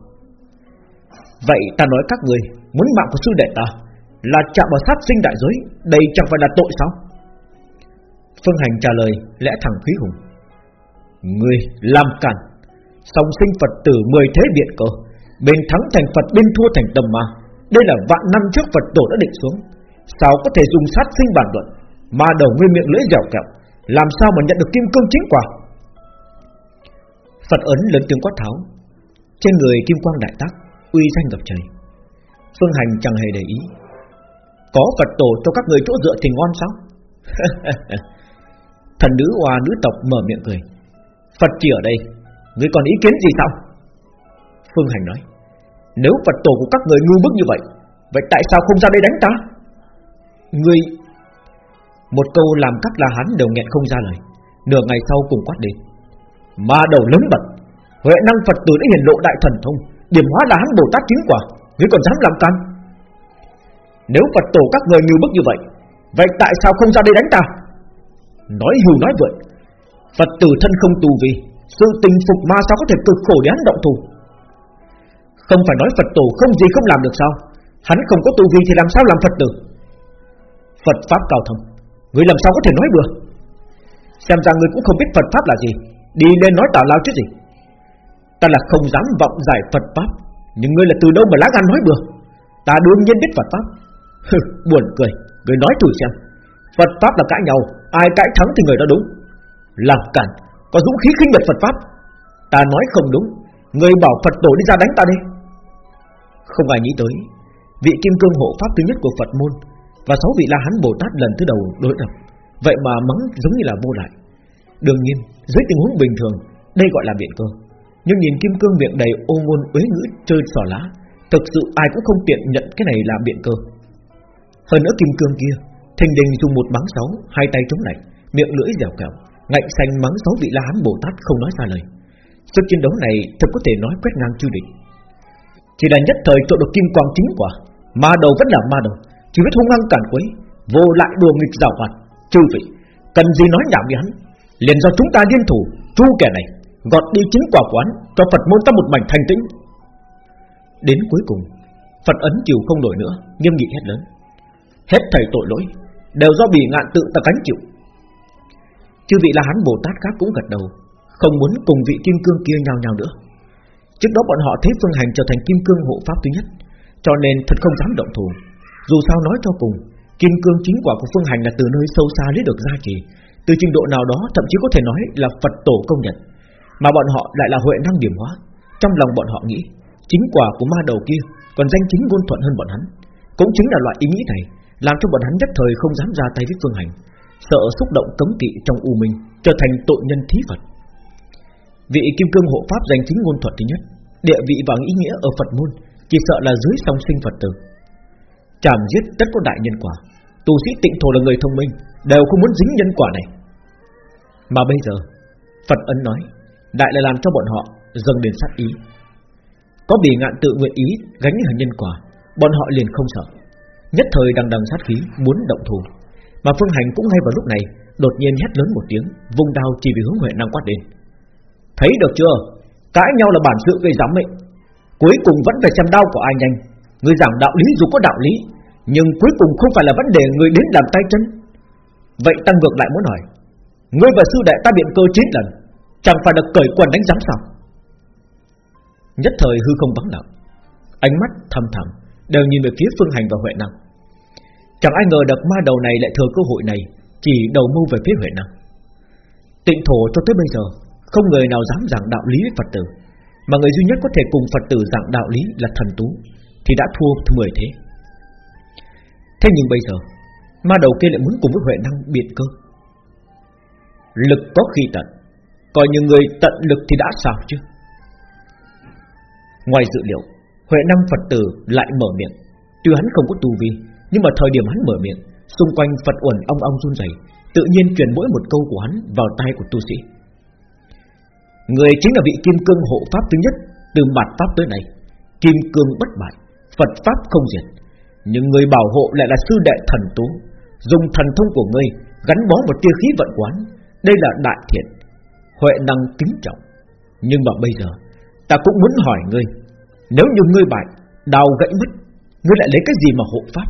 Vậy ta nói các người, Muốn mạng của sư đệ ta Là chạm vào sát sinh đại giới, Đây chẳng phải là tội sao? Phương Hành trả lời, lẽ thẳng khí hùng. Người làm cản Song sinh Phật tử mười thế biện cơ Bên thắng thành Phật, bên thua thành tầm ma. Đây là vạn năm trước Phật tổ đã định xuống. Sao có thể dùng sát sinh bản luận, Mà đầu ngươi miệng lưỡi dẻo kẹo, Làm sao mà nhận được kim cương chính quả? Phật ấn lớn tiếng quát tháo. Trên người kim quang đại tác, uy danh gặp trời. Phương Hành chẳng hề để ý. Có Phật tổ cho các người chỗ dựa thì ngon sao? Thần nữ hòa nữ tộc mở miệng cười. Phật chỉ ở đây Ngươi còn ý kiến gì sao? Phương Hành nói. Nếu Phật tổ của các người ngu bức như vậy Vậy tại sao không ra đây đánh ta? Ngươi Một câu làm các la hán đều nghẹn không ra lời. Nửa ngày sau cùng quát đến. Ma đầu lớn bật, Huệ năng Phật tử đã hiển lộ đại thần thông, Điểm hóa là hắn Bồ Tát chính quả, Ngươi còn dám làm can Nếu Phật tổ các người như bức như vậy Vậy tại sao không ra đây đánh ta? Nói hưu nói vượt Phật tử thân không tù vì Sự tình phục ma sao có thể cực khổ để hắn động thù Không phải nói Phật tổ không gì không làm được sao? Hắn không có tu vi thì làm sao làm Phật tử? Phật Pháp cao thông Người làm sao có thể nói bừa? Xem ra người cũng không biết Phật Pháp là gì. Đi lên nói tào lao chứ gì? Ta là không dám vọng giải Phật Pháp. Nhưng ngươi là từ đâu mà lá gan nói bừa? Ta đương nhiên biết Phật Pháp. Hừ, buồn cười. Người nói thử xem. Phật Pháp là cãi nhau. Ai cãi thắng thì người đó đúng. Làm cản. Có dũng khí khinh nhật Phật Pháp. Ta nói không đúng. Người bảo Phật tổ đi ra đánh ta đi. Không ai nghĩ tới. Vị kim cương hộ Pháp thứ nhất của Phật môn Và sáu vị La Hán Bồ Tát lần thứ đầu đối lập Vậy mà mắng giống như là vô lại. Đương nhiên dưới tình huống bình thường, Đây gọi là biện cơ. Nhưng nhìn kim cương miệng đầy ô ngôn uế ngữ chơi xỏ lá, Thực sự ai cũng không tiện nhận cái này là biện cơ. Hơn nữa kim cương kia, Thình đình dùng một mắng sáu Hai tay chống lạnh, Miệng lưỡi dẻo kẹo, Ngạnh xanh mắng sáu vị la hán Bồ Tát không nói ra lời. Sức chiến đấu này thật có thể nói quét ngang chư địch. Chỉ là nhất thời trộn được kim quang chính quả, Ma đầu vẫn là ma đầu, Chỉ biết hung hăng cản quấy, Vô lại đùa nghịch rào hoạt, Chư vị, Cần gì nói nhảm với hắn? Liền do chúng ta liên thủ tru kẻ này Gọt đi chính quả quán, Cho Phật môn ta một mảnh thanh tĩnh. Đến cuối cùng, Phật ấn chịu không nổi nữa, Nghiêm nghị hét lớn. Hết thầy tội lỗi, Đều do bị ngạn tự ta cánh chịu. Chư vị là hắn Bồ Tát khác cũng gật đầu, Không muốn cùng vị kim cương kia nhau nhau nữa. Trước đó bọn họ thấy Phương Hành trở thành kim cương hộ pháp thứ nhất, Cho nên thật không dám động thủ. Dù sao nói cho cùng, Kim cương chính quả của Phương Hành là từ nơi sâu xa lấy được gia trì từ trình độ nào đó, thậm chí có thể nói là Phật tổ công nhận. Mà bọn họ lại là huệ năng điểm hóa. Trong lòng bọn họ nghĩ, Chính quả của ma đầu kia Còn danh chính ngôn thuận hơn bọn hắn. Cũng chính là loại ý nghĩ này, Làm cho bọn hắn nhất thời không dám ra tay với Phương Hành, Sợ xúc động cấm kỵ trong u minh, Trở thành tội nhân thí Phật. Vị kim cương hộ pháp danh chính ngôn thuận thứ nhất, Địa vị và ý nghĩa ở Phật môn, Chỉ sợ là dưới song sinh Phật tử. Chảm giết tất có đại nhân quả. Tu sĩ tịnh thổ là người thông minh Đều không muốn dính nhân quả này. Mà bây giờ, Phật ấn nói, Đại là làm cho bọn họ dâng đến sát ý. Có bị ngạn tự nguyện ý gánh hẳn nhân quả, Bọn họ liền không sợ. Nhất thời đằng đằng sát khí muốn động thủ, Mà Phương Hành cũng ngay vào lúc này, Đột nhiên hét lớn một tiếng Vùng đao chỉ vì hướng Huệ năng quát đến Thấy được chưa? Cãi nhau là bản sự gây dám mệnh Cuối cùng vẫn phải xem đau của ai nhanh. Người giảng đạo lý dù có đạo lý, Nhưng cuối cùng không phải là vấn đề người đến làm tay chân. Vậy tăng ngược lại muốn hỏi, Ngươi và sư đệ ta biện cơ chín lần, Chẳng phải được cởi quần đánh giám sao? Nhất thời hư không vắng lặng, Ánh mắt thầm thầm Đều nhìn về phía Phương Hành và Huệ Năng. Chẳng ai ngờ đợt ma đầu này lại thừa cơ hội này, Chỉ đầu mưu về phía Huệ Năng. Tịnh thổ cho tới bây giờ, Không người nào dám giảng đạo lý với Phật tử, Mà người duy nhất có thể cùng Phật tử giảng đạo lý là thần tú, Thì đã thua mười thế. Thế nhưng bây giờ Ma đầu kia lại muốn cùng với Huệ Năng biện cơ. Lực có khi tận. Coi như người tận lực thì đã sao chứ? Ngoài dự liệu Huệ Năng Phật tử lại mở miệng. Tuy hắn không có tu vi Nhưng mà thời điểm hắn mở miệng Xung quanh Phật uẩn ong ong run rẩy, Tự nhiên truyền mỗi một câu của hắn vào tai của tu sĩ. Người chính là vị kim cương hộ pháp thứ nhất Từ mặt pháp tới này Kim cương bất bại Phật pháp không diệt. Nhưng người bảo hộ lại là sư đệ thần tú Dùng thần thông của ngươi Gắn bó một tia khí vận quán Đây là đại thiện, Huệ năng kính trọng. Nhưng mà bây giờ, Ta cũng muốn hỏi ngươi, Nếu như ngươi bại, Đào gãy mất Ngươi lại lấy cái gì mà hộ pháp?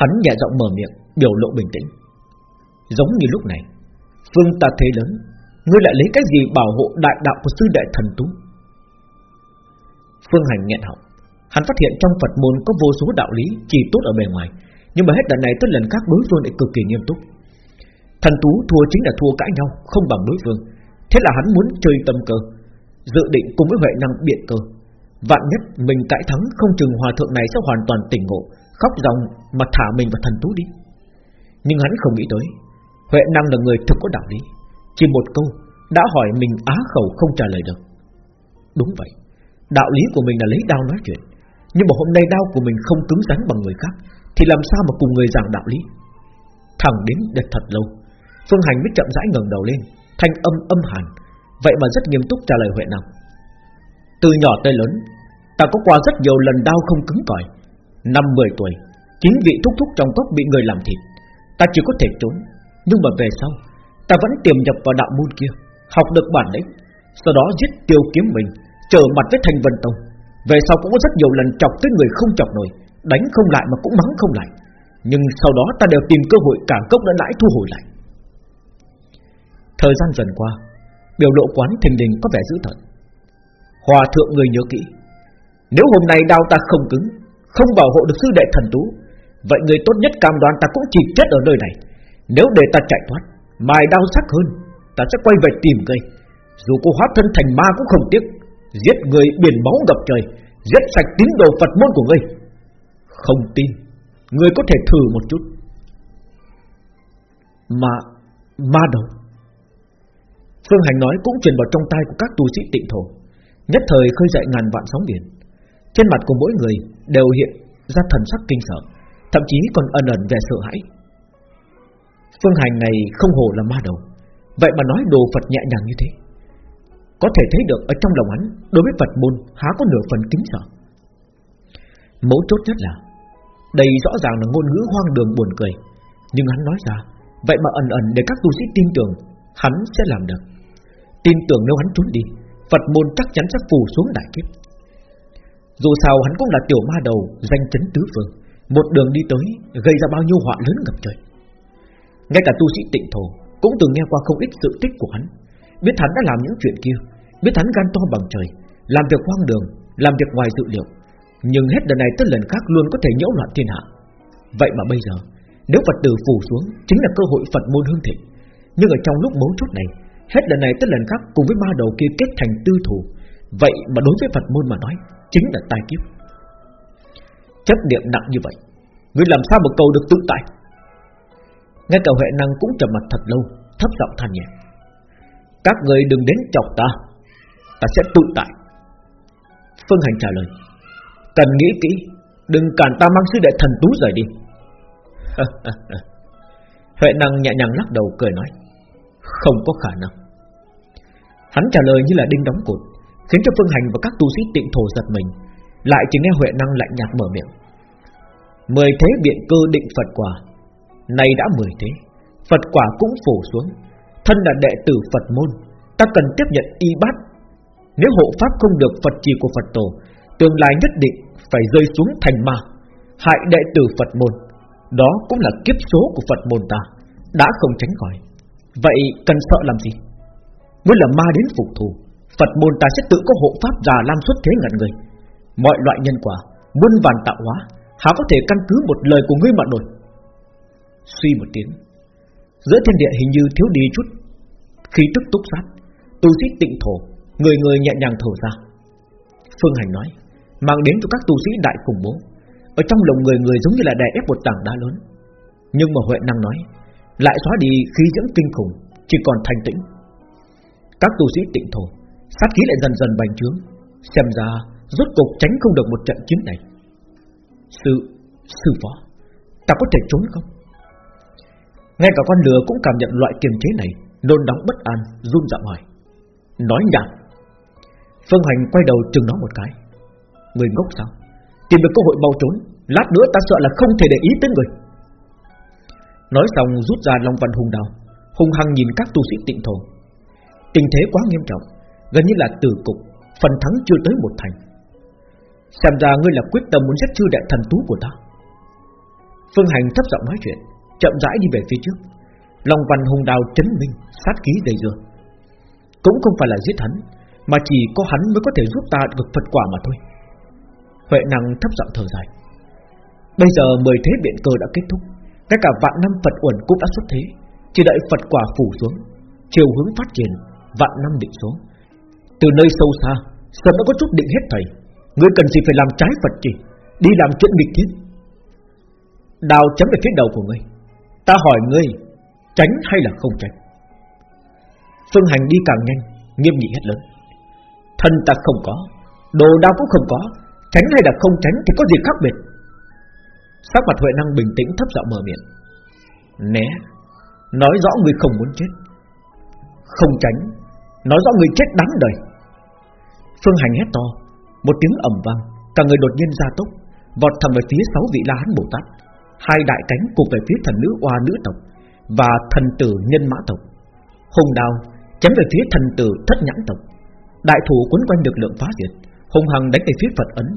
Hắn nhẹ giọng mở miệng, Biểu lộ bình tĩnh. Giống như lúc này, Phương ta thế lớn, Ngươi lại lấy cái gì bảo hộ đại đạo của sư đại thần tú? Phương Hành nghẹn họng, Hắn phát hiện trong Phật môn có vô số đạo lý Chỉ tốt ở bề ngoài nhưng mà hết lần này tới lần khác đối phương lại cực kỳ nghiêm túc. Thần tú thua chính là thua cãi nhau, Không bằng đối phương. Thế là hắn muốn chơi tâm cơ, Dự định cùng với Huệ năng biện cơ. Vạn nhất mình cãi thắng, Không chừng hòa thượng này sẽ hoàn toàn tỉnh ngộ, Khóc ròng mà thả mình và thần tú đi. Nhưng hắn không nghĩ tới, Huệ năng là người thực có đạo lý. Chỉ một câu, đã hỏi mình á khẩu không trả lời được. Đúng vậy, Đạo lý của mình là lấy đao nói chuyện. Nhưng mà hôm nay đao của mình không cứng rắn bằng người khác thì làm sao mà cùng người giảng đạo lý? Thẳng đến đợt thật lâu, Phương Hành mới chậm rãi ngẩng đầu lên, Thanh âm âm hàn. Vậy mà rất nghiêm túc trả lời Huệ Năng Từ nhỏ tới lớn, Ta có qua rất nhiều lần đau không cứng cỏi. Năm mười tuổi, Chính vị thúc thúc trong cốc bị người làm thịt. Ta chỉ có thể trốn, Nhưng mà về sau, Ta vẫn tiềm nhập vào đạo môn kia, Học được bản lĩnh, Sau đó giết tiêu kiếm mình, Trở mặt với thành vân tông. Về sau cũng có rất nhiều lần chọc tới người không chọc nổi. Đánh không lại mà cũng mắng không lại. Nhưng sau đó ta đều tìm cơ hội cả cốc đã lãi thu hồi lại. Thời gian dần qua, Biểu lộ quán thình đình có vẻ dữ tợn. Hòa thượng người nhớ kỹ, Nếu hôm nay đau ta không cứng, Không bảo hộ được sư đệ thần tú, Vậy người tốt nhất cam đoan ta cũng chỉ chết ở nơi này. Nếu để ta chạy thoát Mài đau sắc hơn, Ta sẽ quay về tìm ngươi. Dù cô hóa thân thành ma cũng không tiếc, Giết người biển máu ngập trời, Giết sạch tín đồ Phật môn của ngươi. Không tin. Người có thể thử một chút. Mà, Ma đầu. Phương Hành nói cũng truyền vào trong tay của các tu sĩ tịnh thổ. Nhất thời khơi dậy ngàn vạn sóng biển. Trên mặt của mỗi người đều hiện ra thần sắc kinh sợ, Thậm chí còn ẩn ẩn vẻ sợ hãi. Phương Hành này không hồ là ma đầu. Vậy mà nói đồ Phật nhẹ nhàng như thế. Có thể thấy được ở trong lòng hắn, Đối với Phật môn, há có nửa phần kính sợ. Mấu chốt nhất là đây rõ ràng là ngôn ngữ hoang đường buồn cười. Nhưng hắn nói ra, Vậy mà ẩn ẩn để các tu sĩ tin tưởng, Hắn sẽ làm được. Tin tưởng nếu hắn trốn đi, Phật môn chắc chắn sẽ phù xuống đại kiếp. Dù sao hắn cũng là tiểu ma đầu, Danh chấn tứ phương. Một đường đi tới, gây ra bao nhiêu họa lớn ngập trời. Ngay cả tu sĩ tịnh thổ Cũng từng nghe qua không ít sự tích của hắn. Biết hắn đã làm những chuyện kia, Biết hắn gan to bằng trời, Làm việc hoang đường, Làm việc ngoài dự liệu. Nhưng hết lần này tới lần khác luôn có thể nhiễu loạn thiên hạ. Vậy mà bây giờ, Nếu Phật tử phủ xuống, Chính là cơ hội Phật môn hương thịnh. Nhưng ở trong lúc mấu chốt này, Hết lần này tới lần khác cùng với ba đầu kia kết thành tư thủ Vậy mà đối với Phật môn mà nói, Chính là tai kiếp. Chấp niệm nặng như vậy, người làm sao mà cầu được tự tại? Ngay cả Huệ Năng cũng trầm mặt thật lâu, Thấp giọng than nhẹ. Các người đừng đến chọc ta Ta sẽ tự tại. Phương Hành trả lời Cần nghĩ kỹ, Đừng cản ta mang sư đệ thần tú rời đi. Huệ Năng nhẹ nhàng lắc đầu cười nói, Không có khả năng. Hắn trả lời như là đinh đóng cột, Khiến cho Phương Hành và các tu sĩ tịnh thổ giật mình, Lại chỉ nghe Huệ Năng lạnh nhạt mở miệng. Mười thế biện cơ định Phật quả Này đã mười thế, Phật quả cũng phủ xuống, Thân là đệ tử Phật môn, Ta cần tiếp nhận y bát. Nếu hộ pháp không được Phật trì của Phật tổ, Tương lai nhất định phải rơi xuống thành ma. Hại đệ tử Phật môn, Đó cũng là kiếp số của Phật môn ta, Đã không tránh khỏi. Vậy cần sợ làm gì? Muốn là ma đến phục thù, Phật môn ta sẽ tự có hộ pháp già lam xuất thế ngẩn người. Mọi loại nhân quả, Muôn vàn tạo hóa, Há có thể căn cứ một lời của ngươi mà đổi Suy một tiếng, Giữa thiên địa hình như thiếu đi chút Khí tức túc sát, Tu sĩ tịnh thổ, Người người nhẹ nhàng thở ra. Phương Hành nói Mang đến cho các tu sĩ đại khủng bố. Ở trong lòng người người giống như là đè ép một tảng đá lớn. Nhưng mà Huệ Năng nói, Lại xóa đi khí dưỡng kinh khủng, Chỉ còn thanh tĩnh. Các tu sĩ tịnh thổ, Sát khí lại dần dần bành trướng, Xem ra rốt cục tránh không được một trận chiến này. Sư Sư phó, Ta có thể trốn không? Ngay cả con lừa cũng cảm nhận loại kiềm chế này, Nôn nóng bất an, run giọng hỏi. Nói nhảm. Phương Hành quay đầu chừng nó một cái. Người ngốc sao? Tìm được cơ hội bao trốn, Lát nữa ta sợ là không thể để ý tới người. Nói xong, rút ra Long Văn hùng đào. Hung hăng nhìn các tu sĩ tịnh thổ. Tình thế quá nghiêm trọng, Gần như là tử cục, Phần thắng chưa tới một thành. Xem ra ngươi là quyết tâm muốn giết chư đại thần tú của ta. Phương Hành thấp giọng nói chuyện, Chậm rãi đi về phía trước. Long văn hùng đào chấn minh, Sát khí đầy dưa. Cũng không phải là giết hắn, Mà chỉ có hắn mới có thể giúp ta được Phật quả mà thôi. Huệ năng thấp giọng thở dài. Bây giờ mười thế biện cơ đã kết thúc, Ngay cả vạn năm Phật uẩn cũng đã xuất thế. Chỉ đợi Phật quả phủ xuống, Chiều hướng phát triển, Vạn năm định số. Từ nơi sâu xa, Sớm đã có chút định hết thầy. Ngươi cần gì phải làm trái Phật chỉ, Đi làm chuyện nghịch thiết Đào chấm về phía đầu của ngươi. Ta hỏi ngươi, Tránh hay là không tránh? Phương hành đi càng nhanh, Nghiêm nghị hết lớn. Thân ta không có, Đồ đao cũng không có Tránh hay là không tránh thì có gì khác biệt. Sắc mặt Huệ Năng bình tĩnh thấp giọng mở miệng. Né. Nói rõ người không muốn chết. Không tránh. Nói rõ người chết đáng đời. Phương Hành hét to. Một tiếng ầm vang. Cả người đột nhiên ra tốc. Vọt thẳng về phía sáu vị La Hán Bồ Tát. Hai đại cánh cùng về phía thần nữ oa nữ tộc Và thần tử nhân mã tộc. Hùng đào chém về phía thần tử thất nhãn tộc. Đại thủ quấn quanh lực lượng phá diệt. Hùng hằng đánh về phía Phật ấn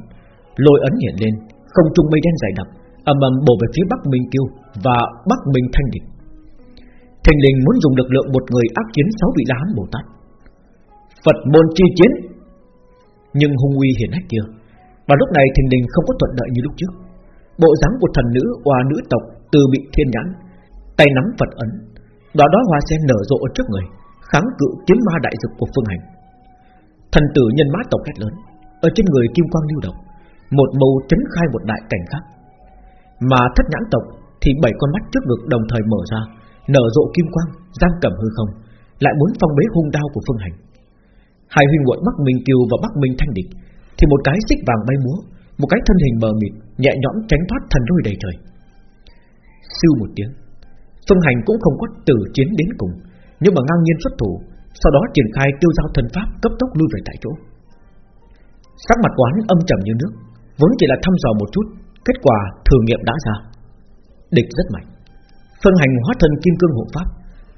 Lôi ấn hiện lên Không trung mây đen dày đặc ầm ầm bổ về phía Bắc Minh Kiêu và Bắc Minh Thanh Địch. Thành Linh muốn dùng lực lượng một người ác chiến sáu vị La Hán Bồ Tát. Phật môn chi chiến. Nhưng hung uy hiển hách kia, và lúc này Thành Linh không có thuận lợi như lúc trước. Bộ dáng của thần nữ oa nữ tộc từ bị thiên nhãn, tay nắm Phật ấn, đó đó hoa sen nở rộ trước người, kháng cự kiếm ma đại dực của phương hành. Thần tử nhân mã tộc hét lớn, ở trên người kim quang lưu động, một màu chấn khai một đại cảnh khác. Mà thất nhãn tộc thì bảy con mắt trước ngực đồng thời mở ra, nở rộ kim quang, giam cầm hư không, lại muốn phong bế hung đao của phương hành. Hai huynh muội Bắc Minh Kiều và Bắc Minh Thanh Địch thì một cái xích vàng bay múa, một cái thân hình mờ mịt nhẹ nhõm tránh thoát thần lôi đầy trời. Siêu một tiếng, Phương Hành cũng không có tử chiến đến cùng, nhưng mà ngang nhiên xuất thủ, sau đó triển khai tiêu giao thần pháp cấp tốc lui về tại chỗ. Sắc mặt quán âm trầm như nước, vốn chỉ là thăm dò một chút, kết quả thử nghiệm đã ra. Địch rất mạnh. phân Hành hóa thân kim cương hộ pháp,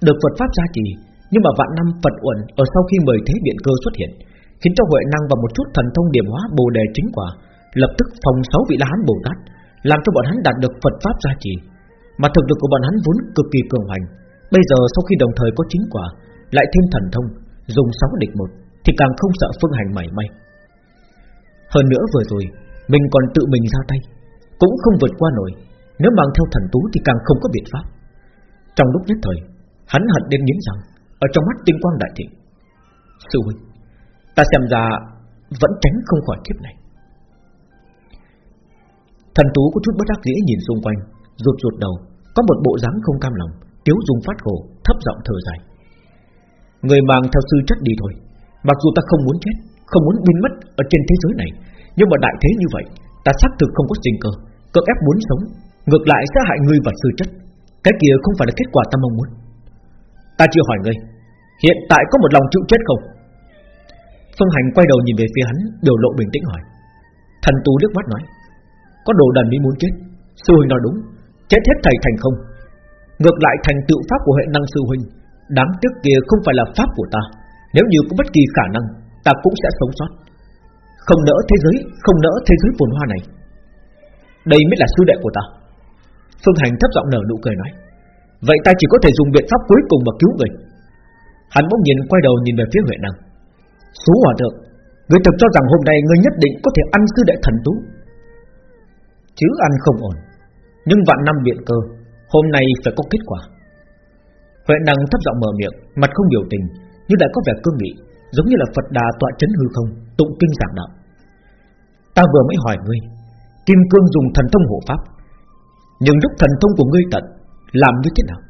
được Phật pháp gia trì, nhưng mà vạn năm Phật uẩn ở sau khi mời thế điện cơ xuất hiện, khiến cho Huệ năng và một chút thần thông điểm hóa bồ đề chính quả, lập tức phòng sáu vị la hán bồ tát, làm cho bọn hắn đạt được Phật pháp gia trì, mà thực lực của bọn hắn vốn cực kỳ cường hành, bây giờ sau khi đồng thời có chính quả, lại thêm thần thông, dùng sáu địch một, thì càng không sợ phương hành mảy may. Hơn nữa vừa rồi, mình còn tự mình ra tay, cũng không vượt qua nổi. Nếu mang theo thần tú thì càng không có biện pháp. Trong lúc nhất thời, hắn hận đến nghiến rằng, ở trong mắt tinh quang đại thịnh, sư huynh, ta xem ra vẫn tránh không khỏi kiếp này. Thần tú có chút bất đắc dĩ nhìn xung quanh, rụt rụt đầu, có một bộ dáng không cam lòng, tiếu dung phát khổ, thấp giọng thở dài. Người mang theo sư chất đi thôi, mặc dù ta không muốn chết, không muốn biến mất ở trên thế giới này, nhưng mà đại thế như vậy, ta xác thực không có sinh cơ, cưỡng ép muốn sống, ngược lại sẽ hại ngươi và sư chất. Cái kia không phải là kết quả ta mong muốn. Ta chưa hỏi ngươi, hiện tại có một lòng chịu chết không? Phương Hành quay đầu nhìn về phía hắn, biểu lộ bình tĩnh hỏi. Thần tu liếc mắt nói, có đồ đần mới muốn chết. Sư huynh nói đúng, chết hết thầy thành không. Ngược lại thành tựu pháp của hệ năng sư huynh, đáng tiếc kia không phải là pháp của ta. Nếu như có bất kỳ khả năng, ta cũng sẽ sống sót. Không nỡ thế giới, không nỡ thế giới phồn hoa này. Đây mới là sư đệ của ta. Phương Hành thấp giọng nở nụ cười nói, vậy ta chỉ có thể dùng biện pháp cuối cùng mà cứu người. Hắn bỗng nhìn quay đầu nhìn về phía Huệ Năng. Số hòa thượng, người thực cho rằng hôm nay người nhất định có thể ăn sư đệ thần tú. Chứ ăn không ổn, nhưng vạn năm biện cơ, hôm nay phải có kết quả. Huệ Năng thấp giọng mở miệng, mặt không biểu tình, nhưng lại có vẻ cương nghị, giống như là Phật đà tọa chấn hư không, tụng kinh giảng đạo. Ta vừa mới hỏi ngươi, Kim Cương dùng thần thông hộ pháp, nhưng lúc thần thông của ngươi tận, làm như thế nào?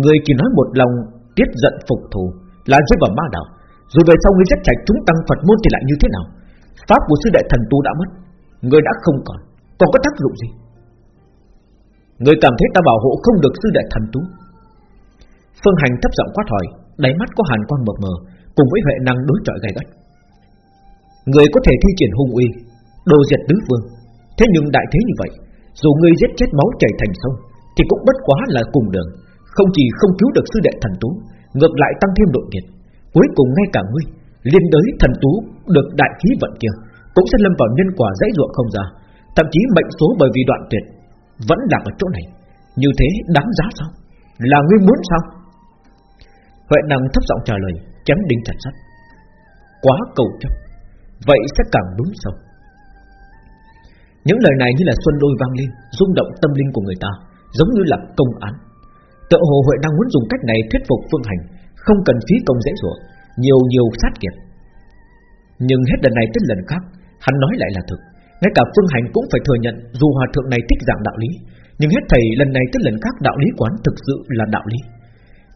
Ngươi chỉ nói một lòng tiết giận phục thù, là rơi vào ma đạo, rồi về sau ngươi giết chạy chúng tăng Phật môn thì lại như thế nào? Pháp của sư đệ thần tu đã mất, ngươi đã không còn, còn có tác dụng gì? Ngươi cảm thấy ta bảo hộ không được sư đệ thần tu? Phương Hành thấp giọng quát hỏi, đáy mắt có hàn quang mờ mờ, cùng với huệ năng đối chọi gay gắt. Người có thể thi triển hung uy, đồ diệt tứ vương, thế nhưng đại thế như vậy, dù ngươi giết chết máu chảy thành sông, thì cũng bất quá là cùng đường, không chỉ không cứu được sư đệ thần tú, ngược lại tăng thêm độ nhiệt. Cuối cùng ngay cả ngươi, liên đới thần tú được đại khí vận kia, cũng sẽ lâm vào nhân quả dãy ruộng không ra, thậm chí mệnh số bởi vì đoạn tuyệt vẫn đang ở chỗ này. Như thế đáng giá sao? Là ngươi muốn sao? Huệ năng thấp giọng trả lời Chém đinh chặt sắt. Quá cầu chấp, Vậy sẽ càng đúng sâu. Những lời này như là xuân đôi vang lên, rung động tâm linh của người ta, Giống như là công án. Tự hồ Huệ đang muốn dùng cách này thuyết phục Phương Hành, Không cần phí công dễ dụa, Nhiều nhiều sát kiệt. Nhưng hết lần này tới lần khác, Hắn nói lại là thực, Ngay cả Phương Hành cũng phải thừa nhận Dù hòa thượng này thích giảng đạo lý, Nhưng hết thầy lần này tới lần khác đạo lý quán thực sự là đạo lý.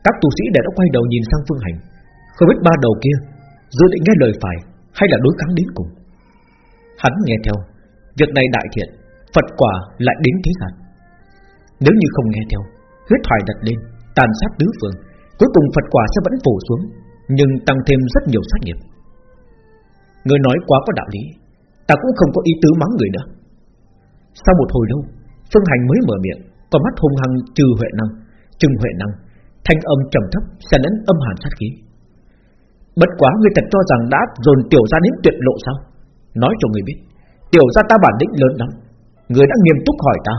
Các tu sĩ đều đã quay đầu nhìn sang Phương Hành không biết ba đầu kia Dự định nghe lời phải hay là đối kháng đến cùng. Hắn nghe theo, Việc này đại thiện, Phật quả lại đến thế gian. Nếu như không nghe theo, Huyết thoại đặt lên, Tàn sát tứ phương, Cuối cùng Phật quả sẽ vẫn phủ xuống, Nhưng tăng thêm rất nhiều sát nghiệp. Người nói quá có đạo lý, Ta cũng không có ý tứ mắng người nữa. Sau một hồi lâu, Phương Hành mới mở miệng Còn mắt hung hăng trừ Huệ Năng, Trừng Huệ Năng, Thanh âm trầm thấp Sẽ lẫn âm hàn sát khí. Bất quá người thật cho rằng đã dồn tiểu ra đến tuyệt lộ sao? Nói cho người biết, Tiểu ra ta bản lĩnh lớn lắm. Người đã nghiêm túc hỏi ta,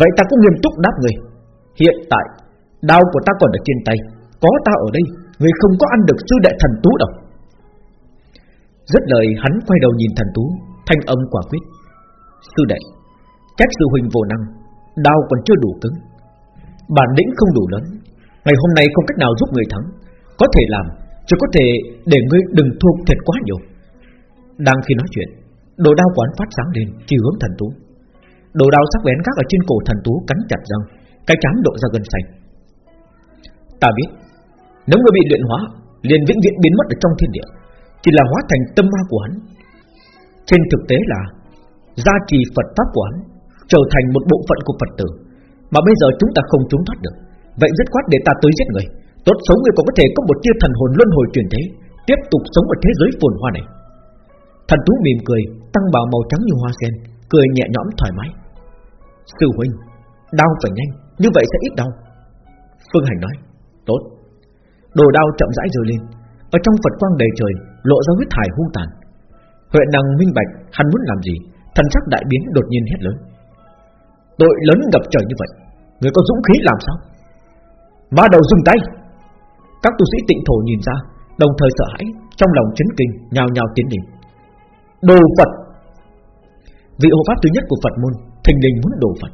Vậy ta cũng nghiêm túc đáp người. Hiện tại, đau của ta còn ở trên tay, Có ta ở đây, Người không có ăn được sư đệ thần tú đâu. Rất lời, hắn quay đầu nhìn thần tú, Thanh âm quả quyết. Sư đệ Trách sư huynh vô năng, đau còn chưa đủ cứng. Bản lĩnh không đủ lớn, Ngày hôm nay không cách nào giúp người thắng, Có thể làm chỉ có thể để ngươi đừng thua thiệt quá nhiều. Đang khi nói chuyện, Đồ đao quán phát sáng lên, Chỉ hướng thần tú Đồ đao sắc bén gác ở trên cổ thần tú cắn chặt răng, Cái chán độ ra gần xanh. Ta biết, Nếu ngươi bị luyện hóa, liền vĩnh viễn biến mất ở trong thiên địa, Chỉ là hóa thành tâm ma của hắn. Trên thực tế là, Gia trì Phật Pháp của hắn Trở thành một bộ phận của Phật tử, Mà bây giờ chúng ta không trốn thoát được. Vậy dứt khoát để ta tới giết người. Tốt xấu người còn có thể có một tia thần hồn luân hồi truyền thế, Tiếp tục sống ở thế giới phồn hoa này. Thần thú mỉm cười, Tăng bào màu trắng như hoa sen, Cười nhẹ nhõm thoải mái. Sư huynh, Đau phải nhanh, Như vậy sẽ ít đau. Phương Hành nói, Tốt. Đồ đau chậm rãi rơi lên, Ở trong Phật quang đầy trời, Lộ ra huyết thải hung tàn. Huệ năng minh bạch, Hắn muốn làm gì, Thần sắc đại biến đột nhiên hét lớn. Tội lớn gặp trời như vậy, Người có dũng khí làm sao? Ma đầu dừng tay. Các tu sĩ tịnh thổ nhìn ra, Đồng thời sợ hãi, Trong lòng chấn kinh Nhào nhào tiến đến. Đồ Phật. Vị hộ pháp thứ nhất của Phật môn, Thình lình muốn đồ Phật.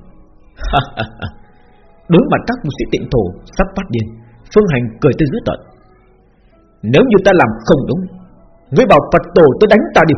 Đối mặt các tu sĩ tịnh thổ, Sắp phát điên, Phương hành cười tươi dữ tận Nếu như ta làm không đúng, Ngươi bảo Phật tổ tôi đánh ta đi.